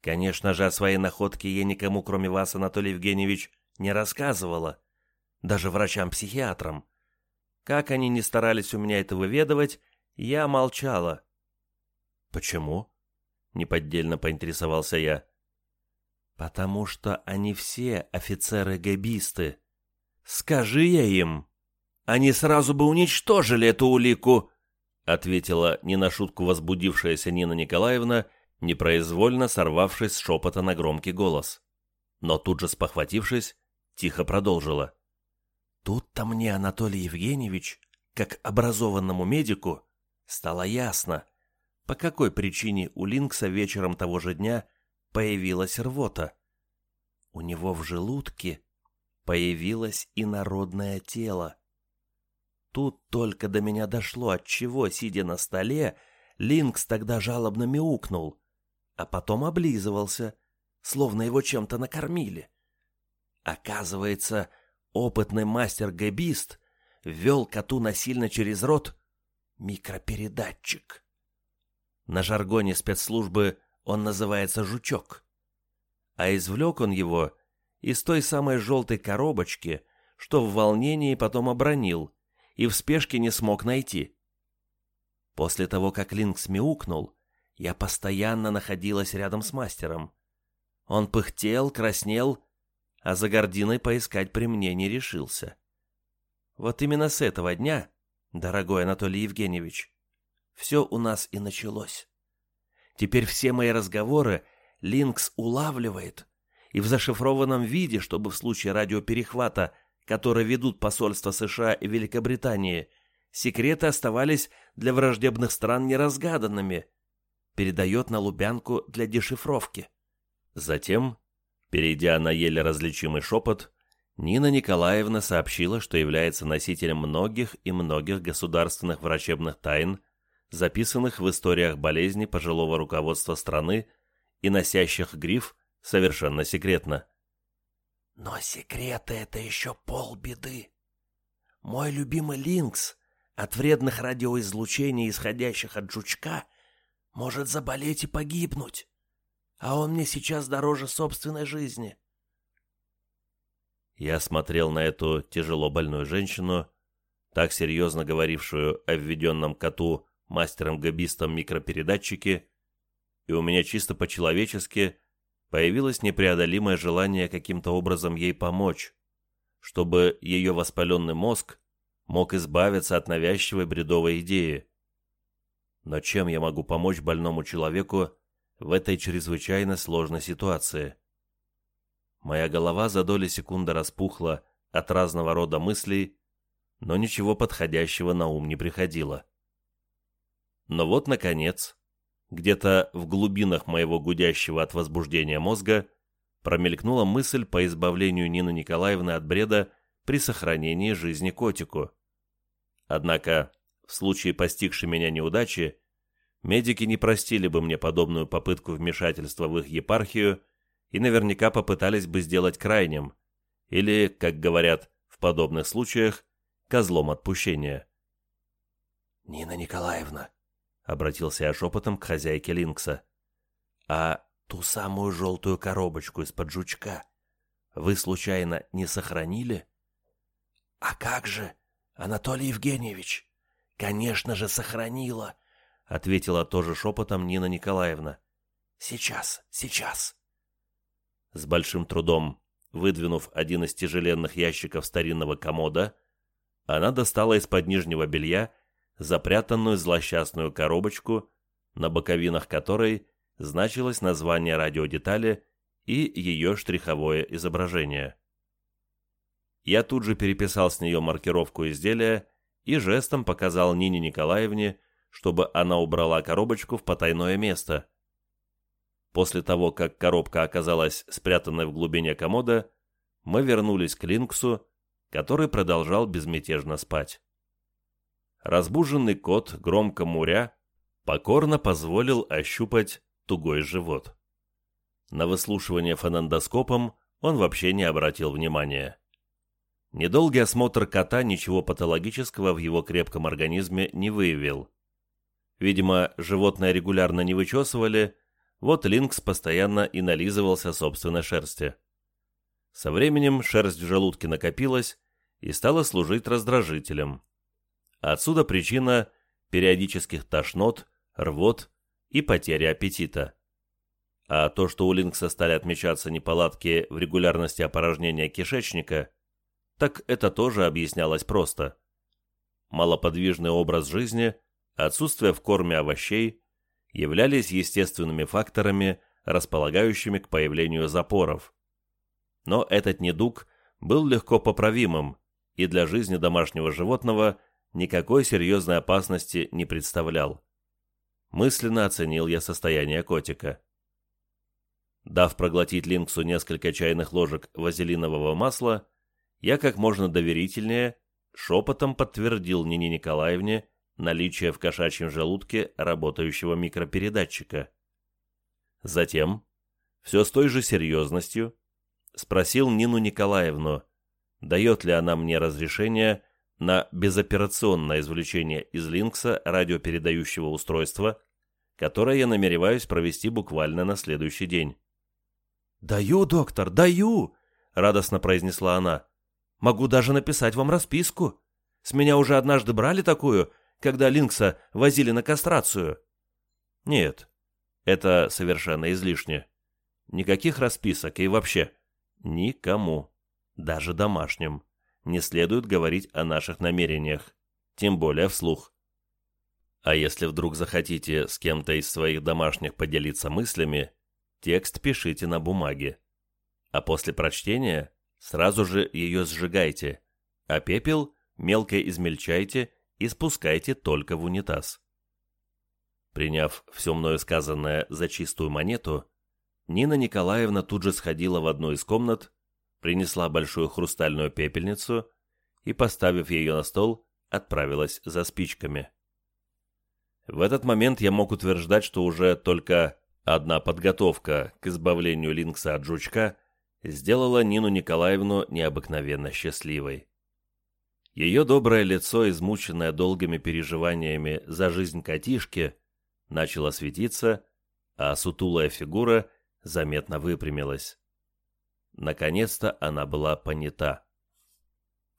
Speaker 2: Конечно же, о своей находке я никому, кроме вас, Анатолий Евгеньевич, не рассказывала, даже врачам-психиатрам. Как они не старались у меня это выведывать, я молчала. «Почему?» — неподдельно поинтересовался я. «Потому что они все офицеры-габисты. Скажи я им, они сразу бы уничтожили эту улику!» — ответила не на шутку возбудившаяся Нина Николаевна — непроизвольно сорвавшись с шепота на громкий голос. Но тут же спохватившись, тихо продолжила. Тут-то мне, Анатолий Евгеньевич, как образованному медику, стало ясно, по какой причине у Линкса вечером того же дня появилась рвота. У него в желудке появилось инородное тело. Тут только до меня дошло, от чего, сидя на столе, Линкс тогда жалобно мяукнул а потом облизывался, словно его чем-то накормили. Оказывается, опытный мастер-габист ввел коту насильно через рот микропередатчик. На жаргоне спецслужбы Он называется «Жучок». А извлек он его из той самой желтой коробочки, что в волнении потом обронил и в спешке не смог найти. После того, как Линкс мяукнул, я постоянно находилась рядом с мастером. Он пыхтел, краснел, а за гординой поискать при мне не решился. Вот именно с этого дня, дорогой Анатолий Евгеньевич, все у нас и началось. Теперь все мои разговоры Линкс улавливает и в зашифрованном виде, чтобы в случае радиоперехвата, который ведут посольства США и Великобритании, секреты оставались для враждебных стран неразгаданными, передает на Лубянку для дешифровки.
Speaker 1: Затем, перейдя на еле различимый шепот, Нина Николаевна сообщила, что является носителем многих и многих государственных врачебных тайн, записанных в историях болезни пожилого руководства страны и носящих гриф совершенно секретно.
Speaker 2: Но секреты — это еще полбеды. Мой любимый Линкс от вредных радиоизлучений, исходящих от жучка, может заболеть и погибнуть. А он мне сейчас дороже собственной жизни.
Speaker 1: Я смотрел на эту тяжело больную женщину, так серьезно говорившую о введенном коту мастером-габистом микропередатчике, и у меня чисто по-человечески появилось непреодолимое желание каким-то образом ей помочь, чтобы ее воспаленный мозг мог избавиться от навязчивой бредовой идеи. Но чем я могу помочь больному человеку в этой чрезвычайно сложной ситуации? Моя голова за доли секунды распухла от разного рода мыслей, но ничего подходящего на ум не приходило. Но вот, наконец, где-то в глубинах моего гудящего от возбуждения мозга промелькнула мысль по избавлению Нины Николаевны от бреда при сохранении жизни котику. Однако, в случае постигшей меня неудачи, медики не простили бы мне подобную попытку вмешательства в их епархию и наверняка попытались бы сделать крайним, или, как говорят в подобных случаях, козлом отпущения.
Speaker 2: «Нина Николаевна», — обратился я шепотом к хозяйке Линкса, — «а ту самую желтую коробочку из-под жучка вы, случайно, не сохранили?» «А как же, Анатолий Евгеньевич? Конечно же, сохранила», — ответила тоже шепотом Нина Николаевна. «Сейчас, сейчас».
Speaker 1: С большим трудом, выдвинув один из тяжеленных ящиков старинного комода, она достала из-под нижнего белья запрятанную злосчастную коробочку, на боковинах которой значилось название радиодетали и ее штриховое изображение. Я тут же переписал с нее маркировку изделия и жестом показал Нине Николаевне, чтобы она убрала коробочку в потайное место, После того, как коробка оказалась спрятанной в глубине комода, мы вернулись к Линксу, который продолжал безмятежно спать. Разбуженный кот, громко муря, покорно позволил ощупать тугой живот. На выслушивание фонендоскопом он вообще не обратил внимания. Недолгий осмотр кота ничего патологического в его крепком организме не выявил. Видимо, животное регулярно не вычесывали, вот Линкс постоянно и нализывался собственной шерсти. Со временем шерсть в желудке накопилась и стала служить раздражителем. Отсюда причина периодических тошнот, рвот и потери аппетита. А то, что у Линкса стали отмечаться неполадки в регулярности опорожнения кишечника, так это тоже объяснялось просто. Малоподвижный образ жизни, отсутствие в корме овощей, являлись естественными факторами, располагающими к появлению запоров. Но этот недуг был легко поправимым и для жизни домашнего животного никакой серьезной опасности не представлял. Мысленно оценил я состояние котика. Дав проглотить Линксу несколько чайных ложек вазелинового масла, я как можно доверительнее шепотом подтвердил Нине Николаевне наличие в кошачьем желудке работающего микропередатчика. Затем, все с той же серьезностью, спросил Нину Николаевну, дает ли она мне разрешение на безоперационное извлечение из Линкса радиопередающего устройства, которое я намереваюсь провести буквально на следующий день.
Speaker 2: «Даю, доктор, даю!» — радостно произнесла она. «Могу даже написать вам расписку. С меня уже однажды брали такую, когда Линкса возили на кастрацию».
Speaker 1: «Нет, это совершенно излишне. Никаких расписок и вообще никому, даже домашним, не следует говорить о наших намерениях, тем более вслух. А если вдруг захотите с кем-то из своих домашних поделиться мыслями, текст пишите на бумаге. А после прочтения сразу же ее сжигайте, а пепел мелко измельчайте и спускайте только в унитаз. Приняв все мною сказанное за чистую монету, Нина Николаевна тут же сходила в одну из комнат, принесла большую хрустальную пепельницу и, поставив ее на стол, отправилась за спичками. В этот момент я мог утверждать, что уже только одна подготовка к избавлению Линкса от жучка сделала Нину Николаевну необыкновенно счастливой. Ее доброе лицо, измученное долгими переживаниями за жизнь котишки, начало светиться, а сутулая фигура заметно выпрямилась. Наконец-то она была понята.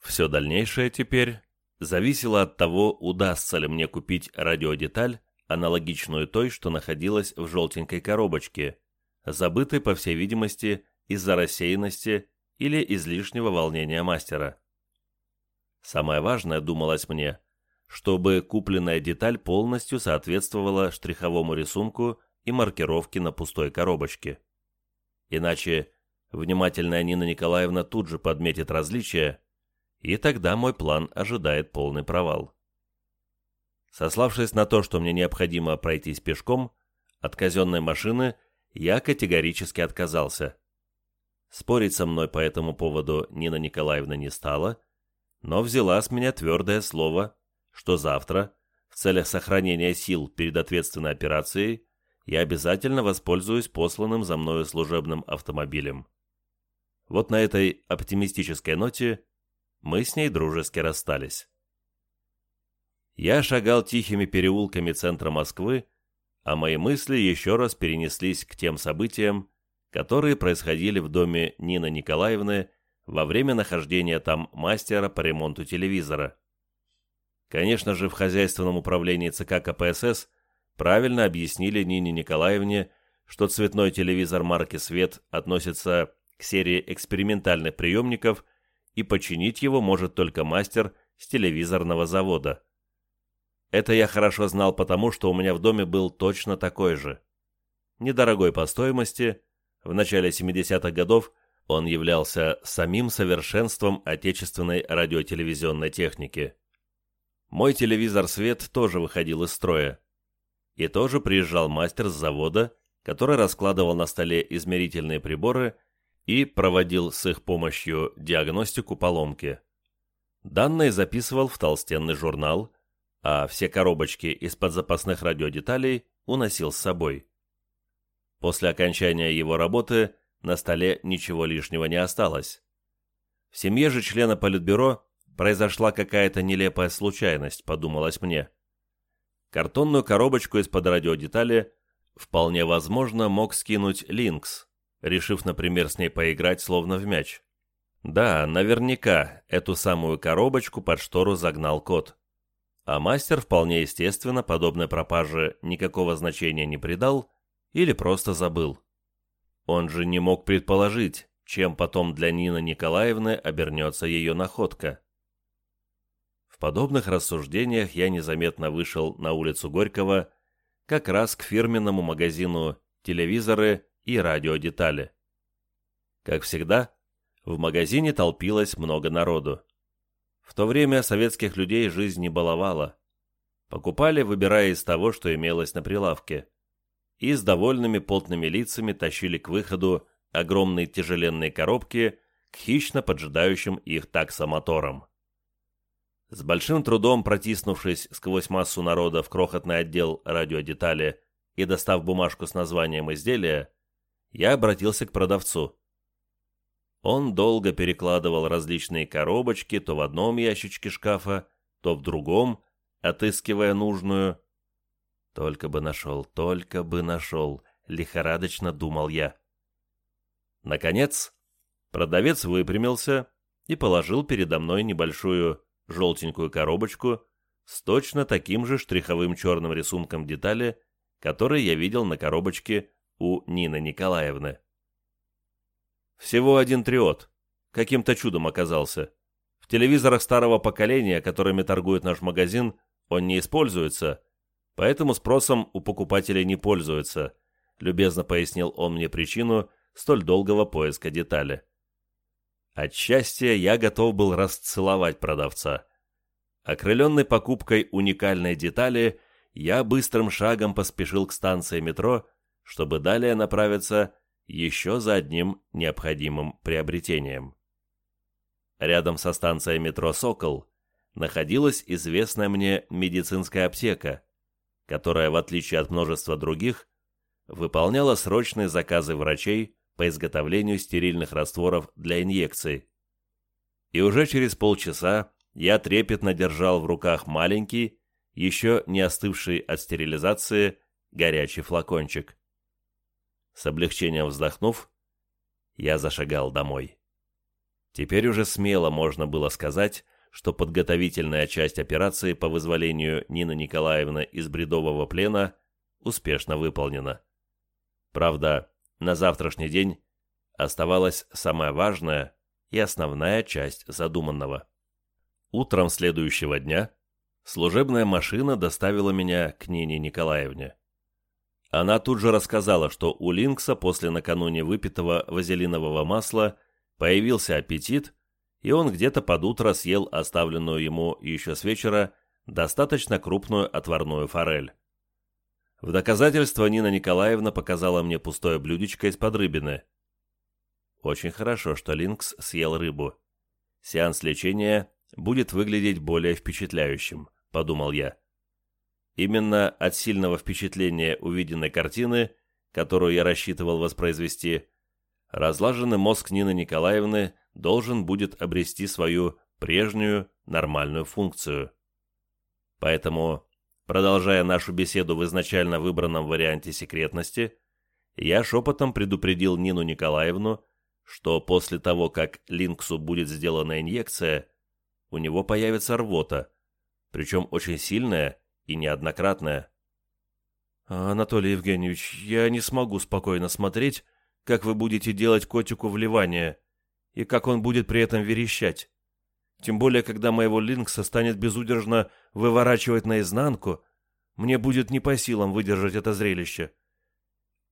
Speaker 1: Все дальнейшее теперь зависело от того, удастся ли мне купить радиодеталь, аналогичную той, что находилась в желтенькой коробочке, забытой, по всей видимости, из-за рассеянности или излишнего волнения мастера. Самое важное, думалось мне, чтобы купленная деталь полностью соответствовала штриховому рисунку и маркировке на пустой коробочке. Иначе внимательная Нина Николаевна тут же подметит различия, и тогда мой план ожидает полный провал. Сославшись на то, что мне необходимо пройтись пешком, от казенной машины я категорически отказался. Спорить со мной по этому поводу Нина Николаевна не стала, но взяла с меня твердое слово что завтра, в целях сохранения сил перед ответственной операцией, я обязательно воспользуюсь посланным за мною служебным автомобилем. Вот на этой оптимистической ноте мы с ней дружески расстались. Я шагал тихими переулками центра Москвы, а мои мысли еще раз перенеслись к тем событиям, которые происходили в доме Нины Николаевны во время нахождения там мастера по ремонту телевизора. Конечно же, в хозяйственном управлении ЦК КПСС правильно объяснили Нине Николаевне, что цветной телевизор марки «Свет» относится к серии экспериментальных приемников и починить его может только мастер с телевизорного завода. Это я хорошо знал потому, что у меня в доме был точно такой же. Недорогой по стоимости, в начале 70-х годов он являлся самим совершенством отечественной радиотелевизионной техники. Мой телевизор «Свет» тоже выходил из строя. И тоже приезжал мастер с завода, который раскладывал на столе измерительные приборы и проводил с их помощью диагностику поломки. Данные записывал в толстенный журнал, а все коробочки из-под запасных радиодеталей уносил с собой. После окончания его работы на столе ничего лишнего не осталось. В семье же члена Политбюро произошла какая-то нелепая случайность, подумалось мне. Картонную коробочку из-под радиодетали вполне возможно мог скинуть Линкс, решив, например, с ней поиграть словно в мяч. Да, наверняка эту самую коробочку под штору загнал кот. А мастер вполне естественно подобной пропаже никакого значения не придал или просто забыл. Он же не мог предположить, чем потом для Нины Николаевны обернется ее находка. В подобных рассуждениях я незаметно вышел на улицу Горького, как раз к фирменному магазину «Телевизоры и радиодетали». Как всегда, в магазине толпилось много народу. В то время советских людей жизнь не баловала. Покупали, выбирая из того, что имелось на прилавке. И с довольными потными лицами тащили к выходу огромные тяжеленные коробки к хищно поджидающим их таксомоторам. С большим трудом протиснувшись сквозь массу народа в крохотный отдел радиодетали и достав бумажку с названием изделия, я обратился к продавцу. Он долго перекладывал различные коробочки то в одном ящичке шкафа, то в другом, отыскивая нужную.
Speaker 2: Только бы нашел, только бы нашел, лихорадочно думал я.
Speaker 1: Наконец, продавец выпрямился и положил передо мной небольшую желтенькую коробочку с точно таким же штриховым черным рисунком детали, который я видел на коробочке у Нины Николаевны. Всего один триод. Каким-то чудом оказался. В телевизорах старого поколения, которыми торгует наш магазин, он не используется, поэтому спросом у покупателей не пользуется, любезно пояснил он мне причину столь долгого поиска детали. От счастья я готов был расцеловать продавца. Окрыленный покупкой уникальной детали, я быстрым шагом поспешил к станции метро, чтобы далее направиться еще за одним необходимым приобретением. Рядом со станцией метро «Сокол» находилась известная мне медицинская аптека, которая, в отличие от множества других, выполняла срочные заказы врачей по изготовлению стерильных растворов для инъекций. И уже через полчаса я трепетно держал в руках маленький, еще не остывший от стерилизации, горячий флакончик. С облегчением вздохнув, я зашагал домой. Теперь уже смело можно было сказать, что подготовительная часть операции по вызволению Нины Николаевны из бредового плена успешно выполнена. Правда, на завтрашний день оставалась самая важная и основная часть задуманного. Утром следующего дня служебная машина доставила меня к Нине Николаевне. Она тут же рассказала, что у Линкса после накануне выпитого вазелинового масла появился аппетит, и он где-то под утро съел оставленную ему еще с вечера достаточно крупную отварную форель. В доказательство Нина Николаевна показала мне пустое блюдечко из-под рыбины. Очень хорошо, что Линкс съел рыбу. Сеанс лечения будет выглядеть более впечатляющим, подумал я. Именно от сильного впечатления увиденной картины, которую я рассчитывал воспроизвести, разлаженный мозг Нины Николаевны должен будет обрести свою прежнюю нормальную функцию. Поэтому, продолжая нашу беседу в изначально выбранном варианте секретности, я шепотом предупредил Нину Николаевну, что после того, как Линксу будет сделана инъекция, у него появится рвота, причем очень сильная и неоднократная. «Анатолий Евгеньевич, я не смогу спокойно смотреть, как вы будете делать котику вливание, и как он будет при этом верещать. Тем более, когда моего Линкса станет безудержно выворачивать наизнанку, мне будет не по силам выдержать это зрелище.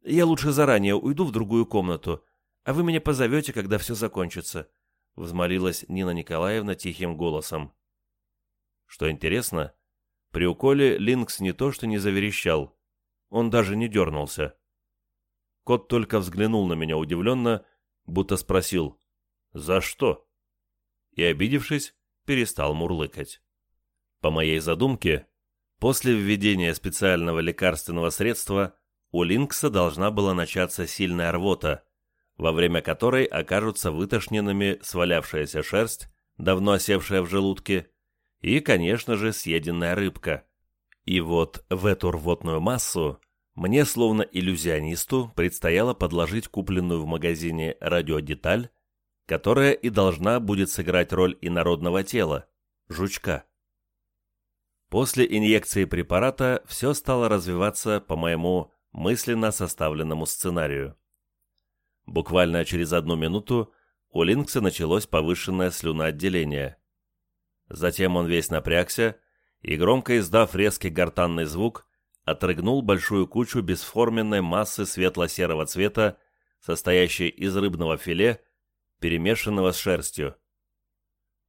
Speaker 1: Я лучше заранее уйду в другую комнату, а вы меня позовете, когда все закончится», — взмолилась Нина Николаевна тихим голосом. Что интересно, при уколе Линкс не то что не заверещал, он даже не дернулся. Кот только взглянул на меня удивленно, будто спросил «За что?» и, обидевшись, перестал мурлыкать. По моей задумке, после введения специального лекарственного средства у Линкса должна была начаться сильная рвота, во время которой окажутся вытошненными свалявшаяся шерсть, давно осевшая в желудке, и, конечно же, съеденная рыбка. И вот в эту рвотную массу мне, словно иллюзионисту, предстояло подложить купленную в магазине радиодеталь, которая и должна будет сыграть роль инородного тела – жучка. После инъекции препарата все стало развиваться по моему мысленно составленному сценарию. Буквально через одну минуту у Линкса началось повышенное слюноотделение – Затем он весь напрягся и, громко издав резкий гортанный звук, отрыгнул большую кучу бесформенной массы светло-серого цвета, состоящей из рыбного филе, перемешанного с шерстью.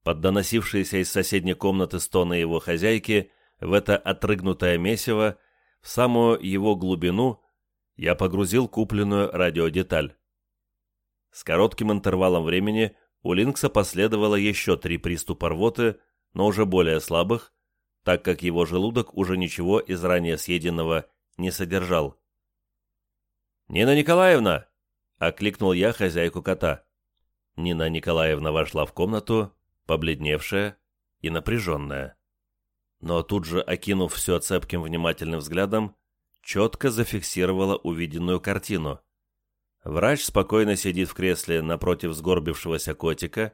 Speaker 1: Под доносившиеся из соседней комнаты стоны его хозяйки в это отрыгнутое месиво, в самую его глубину, я погрузил купленную радиодеталь. С коротким интервалом времени у Линкса последовало еще три приступа рвоты, но уже более слабых, так как его желудок уже ничего из ранее съеденного не содержал. «Нина Николаевна!» — окликнул я хозяйку кота. Нина Николаевна вошла в комнату, побледневшая и напряженная. Но тут же, окинув все цепким внимательным взглядом, четко зафиксировала увиденную картину. Врач спокойно сидит в кресле напротив сгорбившегося котика,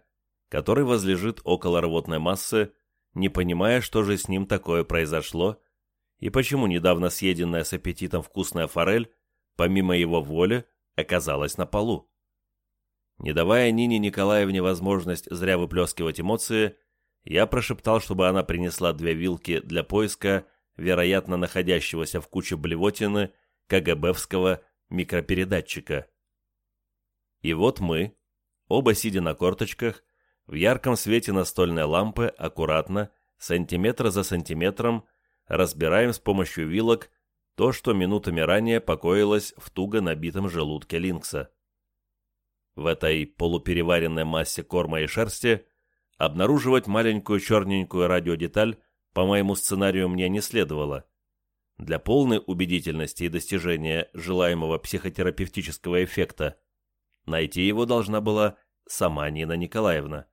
Speaker 1: который возлежит около рвотной массы, не понимая, что же с ним такое произошло, и почему недавно съеденная с аппетитом вкусная форель, помимо его воли, оказалась на полу. Не давая Нине Николаевне возможность зря выплескивать эмоции, я прошептал, чтобы она принесла две вилки для поиска, вероятно, находящегося в куче блевотины, КГБвского микропередатчика. И вот мы, оба сидя на корточках, в ярком свете настольной лампы аккуратно, сантиметр за сантиметром, разбираем с помощью вилок то, что минутами ранее покоилось в туго набитом желудке Линкса. В этой полупереваренной массе корма и шерсти обнаруживать маленькую черненькую радиодеталь по моему сценарию мне не следовало. Для полной убедительности и достижения желаемого психотерапевтического эффекта найти его должна была сама Нина Николаевна.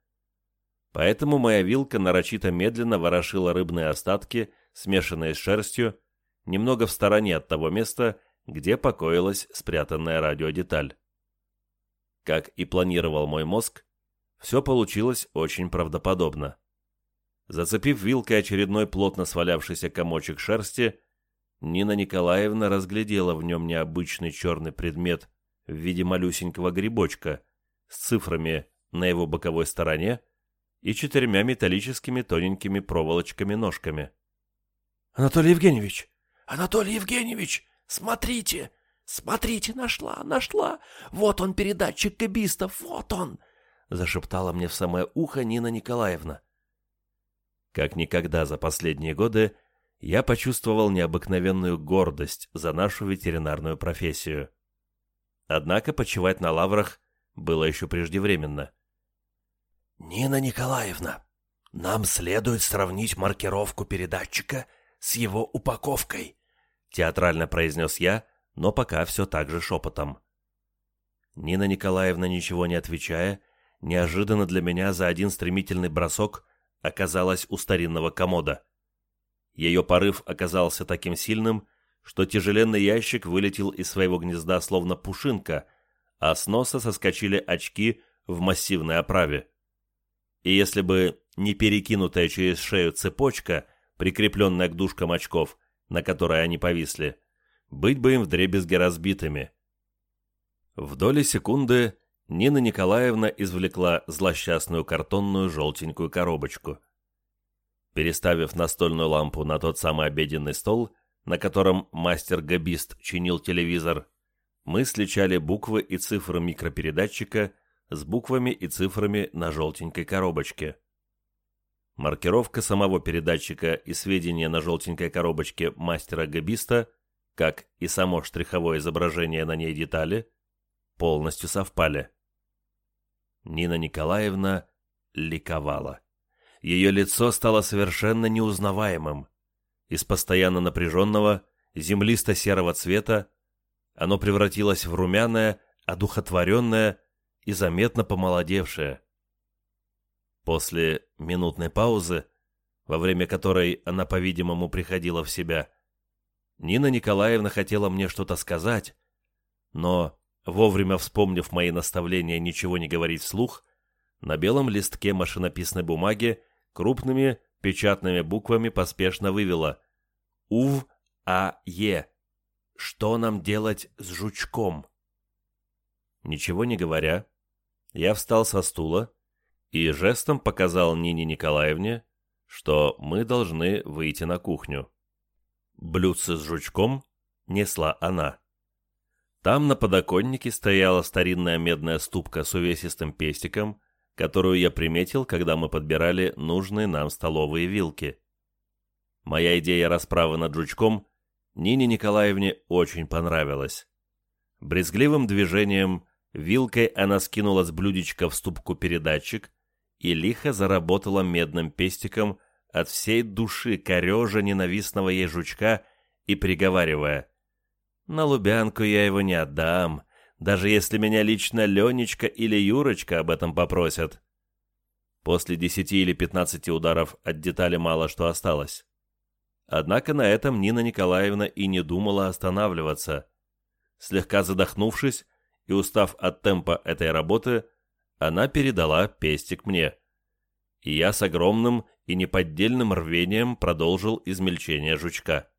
Speaker 1: Поэтому моя вилка нарочито медленно ворошила рыбные остатки, смешанные с шерстью, немного в стороне от того места, где покоилась спрятанная радиодеталь. Как и планировал мой мозг, все получилось очень правдоподобно. Зацепив вилкой очередной плотно свалявшийся комочек шерсти, Нина Николаевна разглядела в нем необычный черный предмет в виде малюсенького грибочка с цифрами на его боковой стороне и четырьмя металлическими тоненькими проволочками-ножками.
Speaker 2: «Анатолий Евгеньевич! Анатолий Евгеньевич! Смотрите! Смотрите, нашла, нашла! Вот он, передатчик кабистов, вот он!» зашептала мне в самое ухо Нина Николаевна.
Speaker 1: Как никогда за последние годы я почувствовал необыкновенную гордость за нашу ветеринарную профессию. Однако почивать на лаврах было еще преждевременно.
Speaker 2: «Нина Николаевна, нам следует сравнить маркировку передатчика с его упаковкой», театрально произнес я, но пока все так же шепотом.
Speaker 1: Нина Николаевна, ничего не отвечая, неожиданно для меня за один стремительный бросок оказалась у старинного комода. Ее порыв оказался таким сильным, что тяжеленный ящик вылетел из своего гнезда словно пушинка, а с носа соскочили очки в массивной оправе. И если бы не перекинутая через шею цепочка, прикрепленная к дужкам очков, на которой они повисли, быть бы им вдребезги разбитыми. В доли секунды Нина Николаевна извлекла злосчастную картонную желтенькую коробочку. Переставив настольную лампу на тот самый обеденный стол, на котором мастер-габист чинил телевизор, мы сличали буквы и цифры микропередатчика с буквами и цифрами на желтенькой коробочке. Маркировка самого передатчика и сведения на желтенькой коробочке мастера-габиста, как и само штриховое изображение на ней детали, полностью совпали. Нина Николаевна ликовала. Ее лицо стало совершенно неузнаваемым. Из постоянно напряженного, землисто-серого цвета оно превратилось в румяное, одухотворенное и заметно помолодевшее. После минутной паузы, во время которой она, по-видимому, приходила в себя, Нина Николаевна хотела мне что-то сказать, но Вовремя вспомнив мои наставления ничего не говорить вслух, на белом листке машинописной бумаги крупными печатными буквами поспешно вывела «УВ-А-Е». Что нам делать с жучком? Ничего не говоря, я встал со стула и жестом показал Нине Николаевне, что мы должны выйти на кухню. Блюдце с жучком несла она. Там на подоконнике стояла старинная медная ступка с увесистым пестиком, которую я приметил, когда мы подбирали нужные нам столовые вилки. Моя идея расправы над жучком Нине Николаевне очень понравилась. Брезгливым движением вилкой она скинула с блюдечка в ступку передатчик и лихо заработала медным пестиком от всей души корежа ненавистного ей жучка и приговаривая на Лубянку я его не отдам, даже если меня лично Ленечка или Юрочка об этом попросят. После десяти или пятнадцати ударов от детали мало что осталось.
Speaker 2: Однако на этом Нина Николаевна и не думала останавливаться. Слегка задохнувшись и устав от темпа этой работы, она передала пестик мне. И я с огромным и неподдельным рвением продолжил измельчение жучка.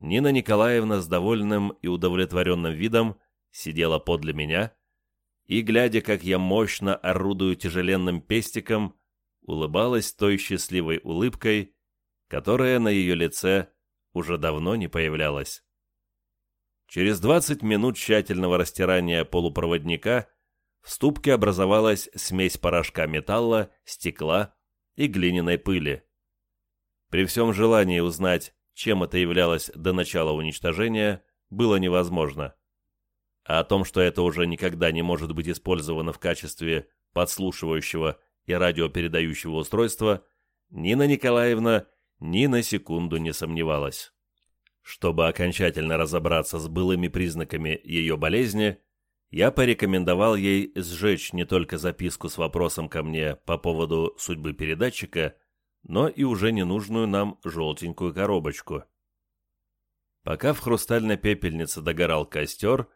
Speaker 2: Нина Николаевна с довольным и удовлетворенным видом сидела подле меня и, глядя, как я мощно орудую тяжеленным пестиком, улыбалась той счастливой улыбкой, которая на ее лице уже давно не появлялась. Через 20 минут тщательного растирания полупроводника в ступке образовалась смесь порошка металла, стекла и глиняной пыли. При всем желании узнать, чем это являлось до начала уничтожения, было невозможно. А о том, что это уже никогда не может быть использовано в качестве подслушивающего и радиопередающего устройства, Нина Николаевна ни на секунду не сомневалась. Чтобы окончательно разобраться с былыми признаками ее болезни, я порекомендовал ей сжечь не только записку с вопросом ко мне по поводу судьбы передатчика, но и уже ненужную нам желтенькую коробочку. Пока в хрустальной пепельнице догорал костер,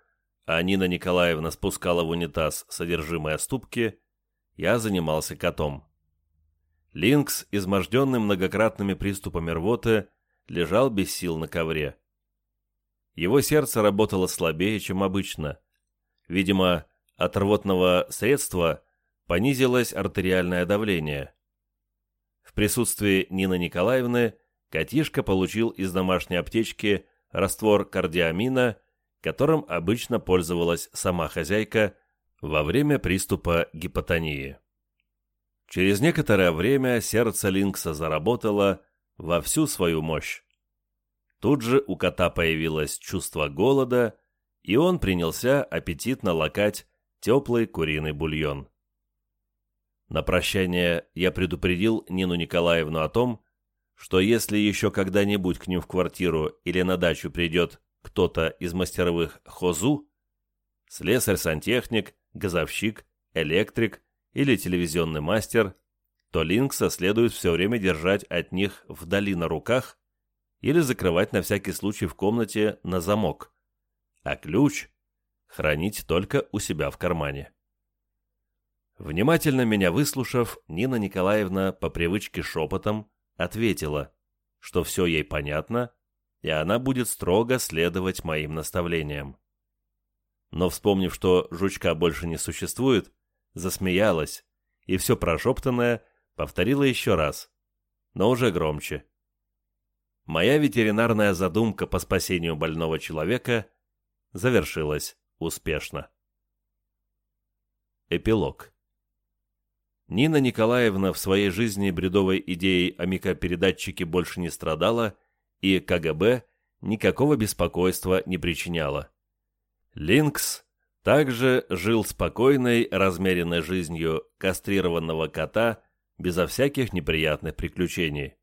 Speaker 2: а Нина Николаевна спускала в унитаз содержимое ступки, я занимался котом. Линкс, изможденный многократными приступами рвоты, лежал без сил на ковре. Его сердце работало слабее, чем обычно. Видимо, от рвотного средства понизилось артериальное давление. В присутствии Нины Николаевны котишка получил из домашней аптечки раствор кардиамина, которым обычно пользовалась сама хозяйка во время приступа гипотонии. Через некоторое время сердце Линкса заработало, во всю свою мощь. Тут же у кота появилось чувство голода, и он принялся аппетитно лакать теплый куриный бульон. На прощание я предупредил Нину Николаевну о том, что если еще когда-нибудь к ним в квартиру или на дачу придет кто-то из мастеровых хозу, слесарь-сантехник, газовщик, электрик или телевизионный мастер, то Линкса следует все время держать от них вдали на руках или закрывать на всякий случай в комнате на замок, а ключ хранить только у себя в кармане. Внимательно меня выслушав, Нина Николаевна по привычке шепотом ответила, что все ей понятно, и она будет строго следовать моим наставлениям. Но вспомнив, что жучка больше не существует, засмеялась, и все прошептанное Повторила еще раз, но уже громче. Моя ветеринарная задумка по спасению больного человека завершилась успешно. Эпилог. Нина Николаевна в своей жизни бредовой идеей о микропередатчике больше не страдала, и КГБ никакого беспокойства не причиняла. Линкс также жил спокойной, размеренной жизнью кастрированного кота безо всяких неприятных приключений.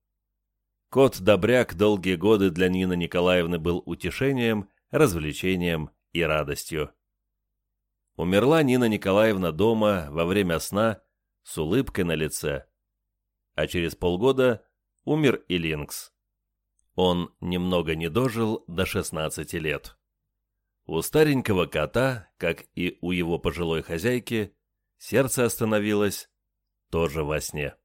Speaker 2: Кот-добряк долгие годы для Нины Николаевны был утешением, развлечением и радостью. Умерла Нина Николаевна дома во время сна с улыбкой на лице. А через полгода умер и Линкс. Он немного не дожил до 16 лет. У старенького кота, как и у его пожилой хозяйки, сердце остановилось тоже во сне.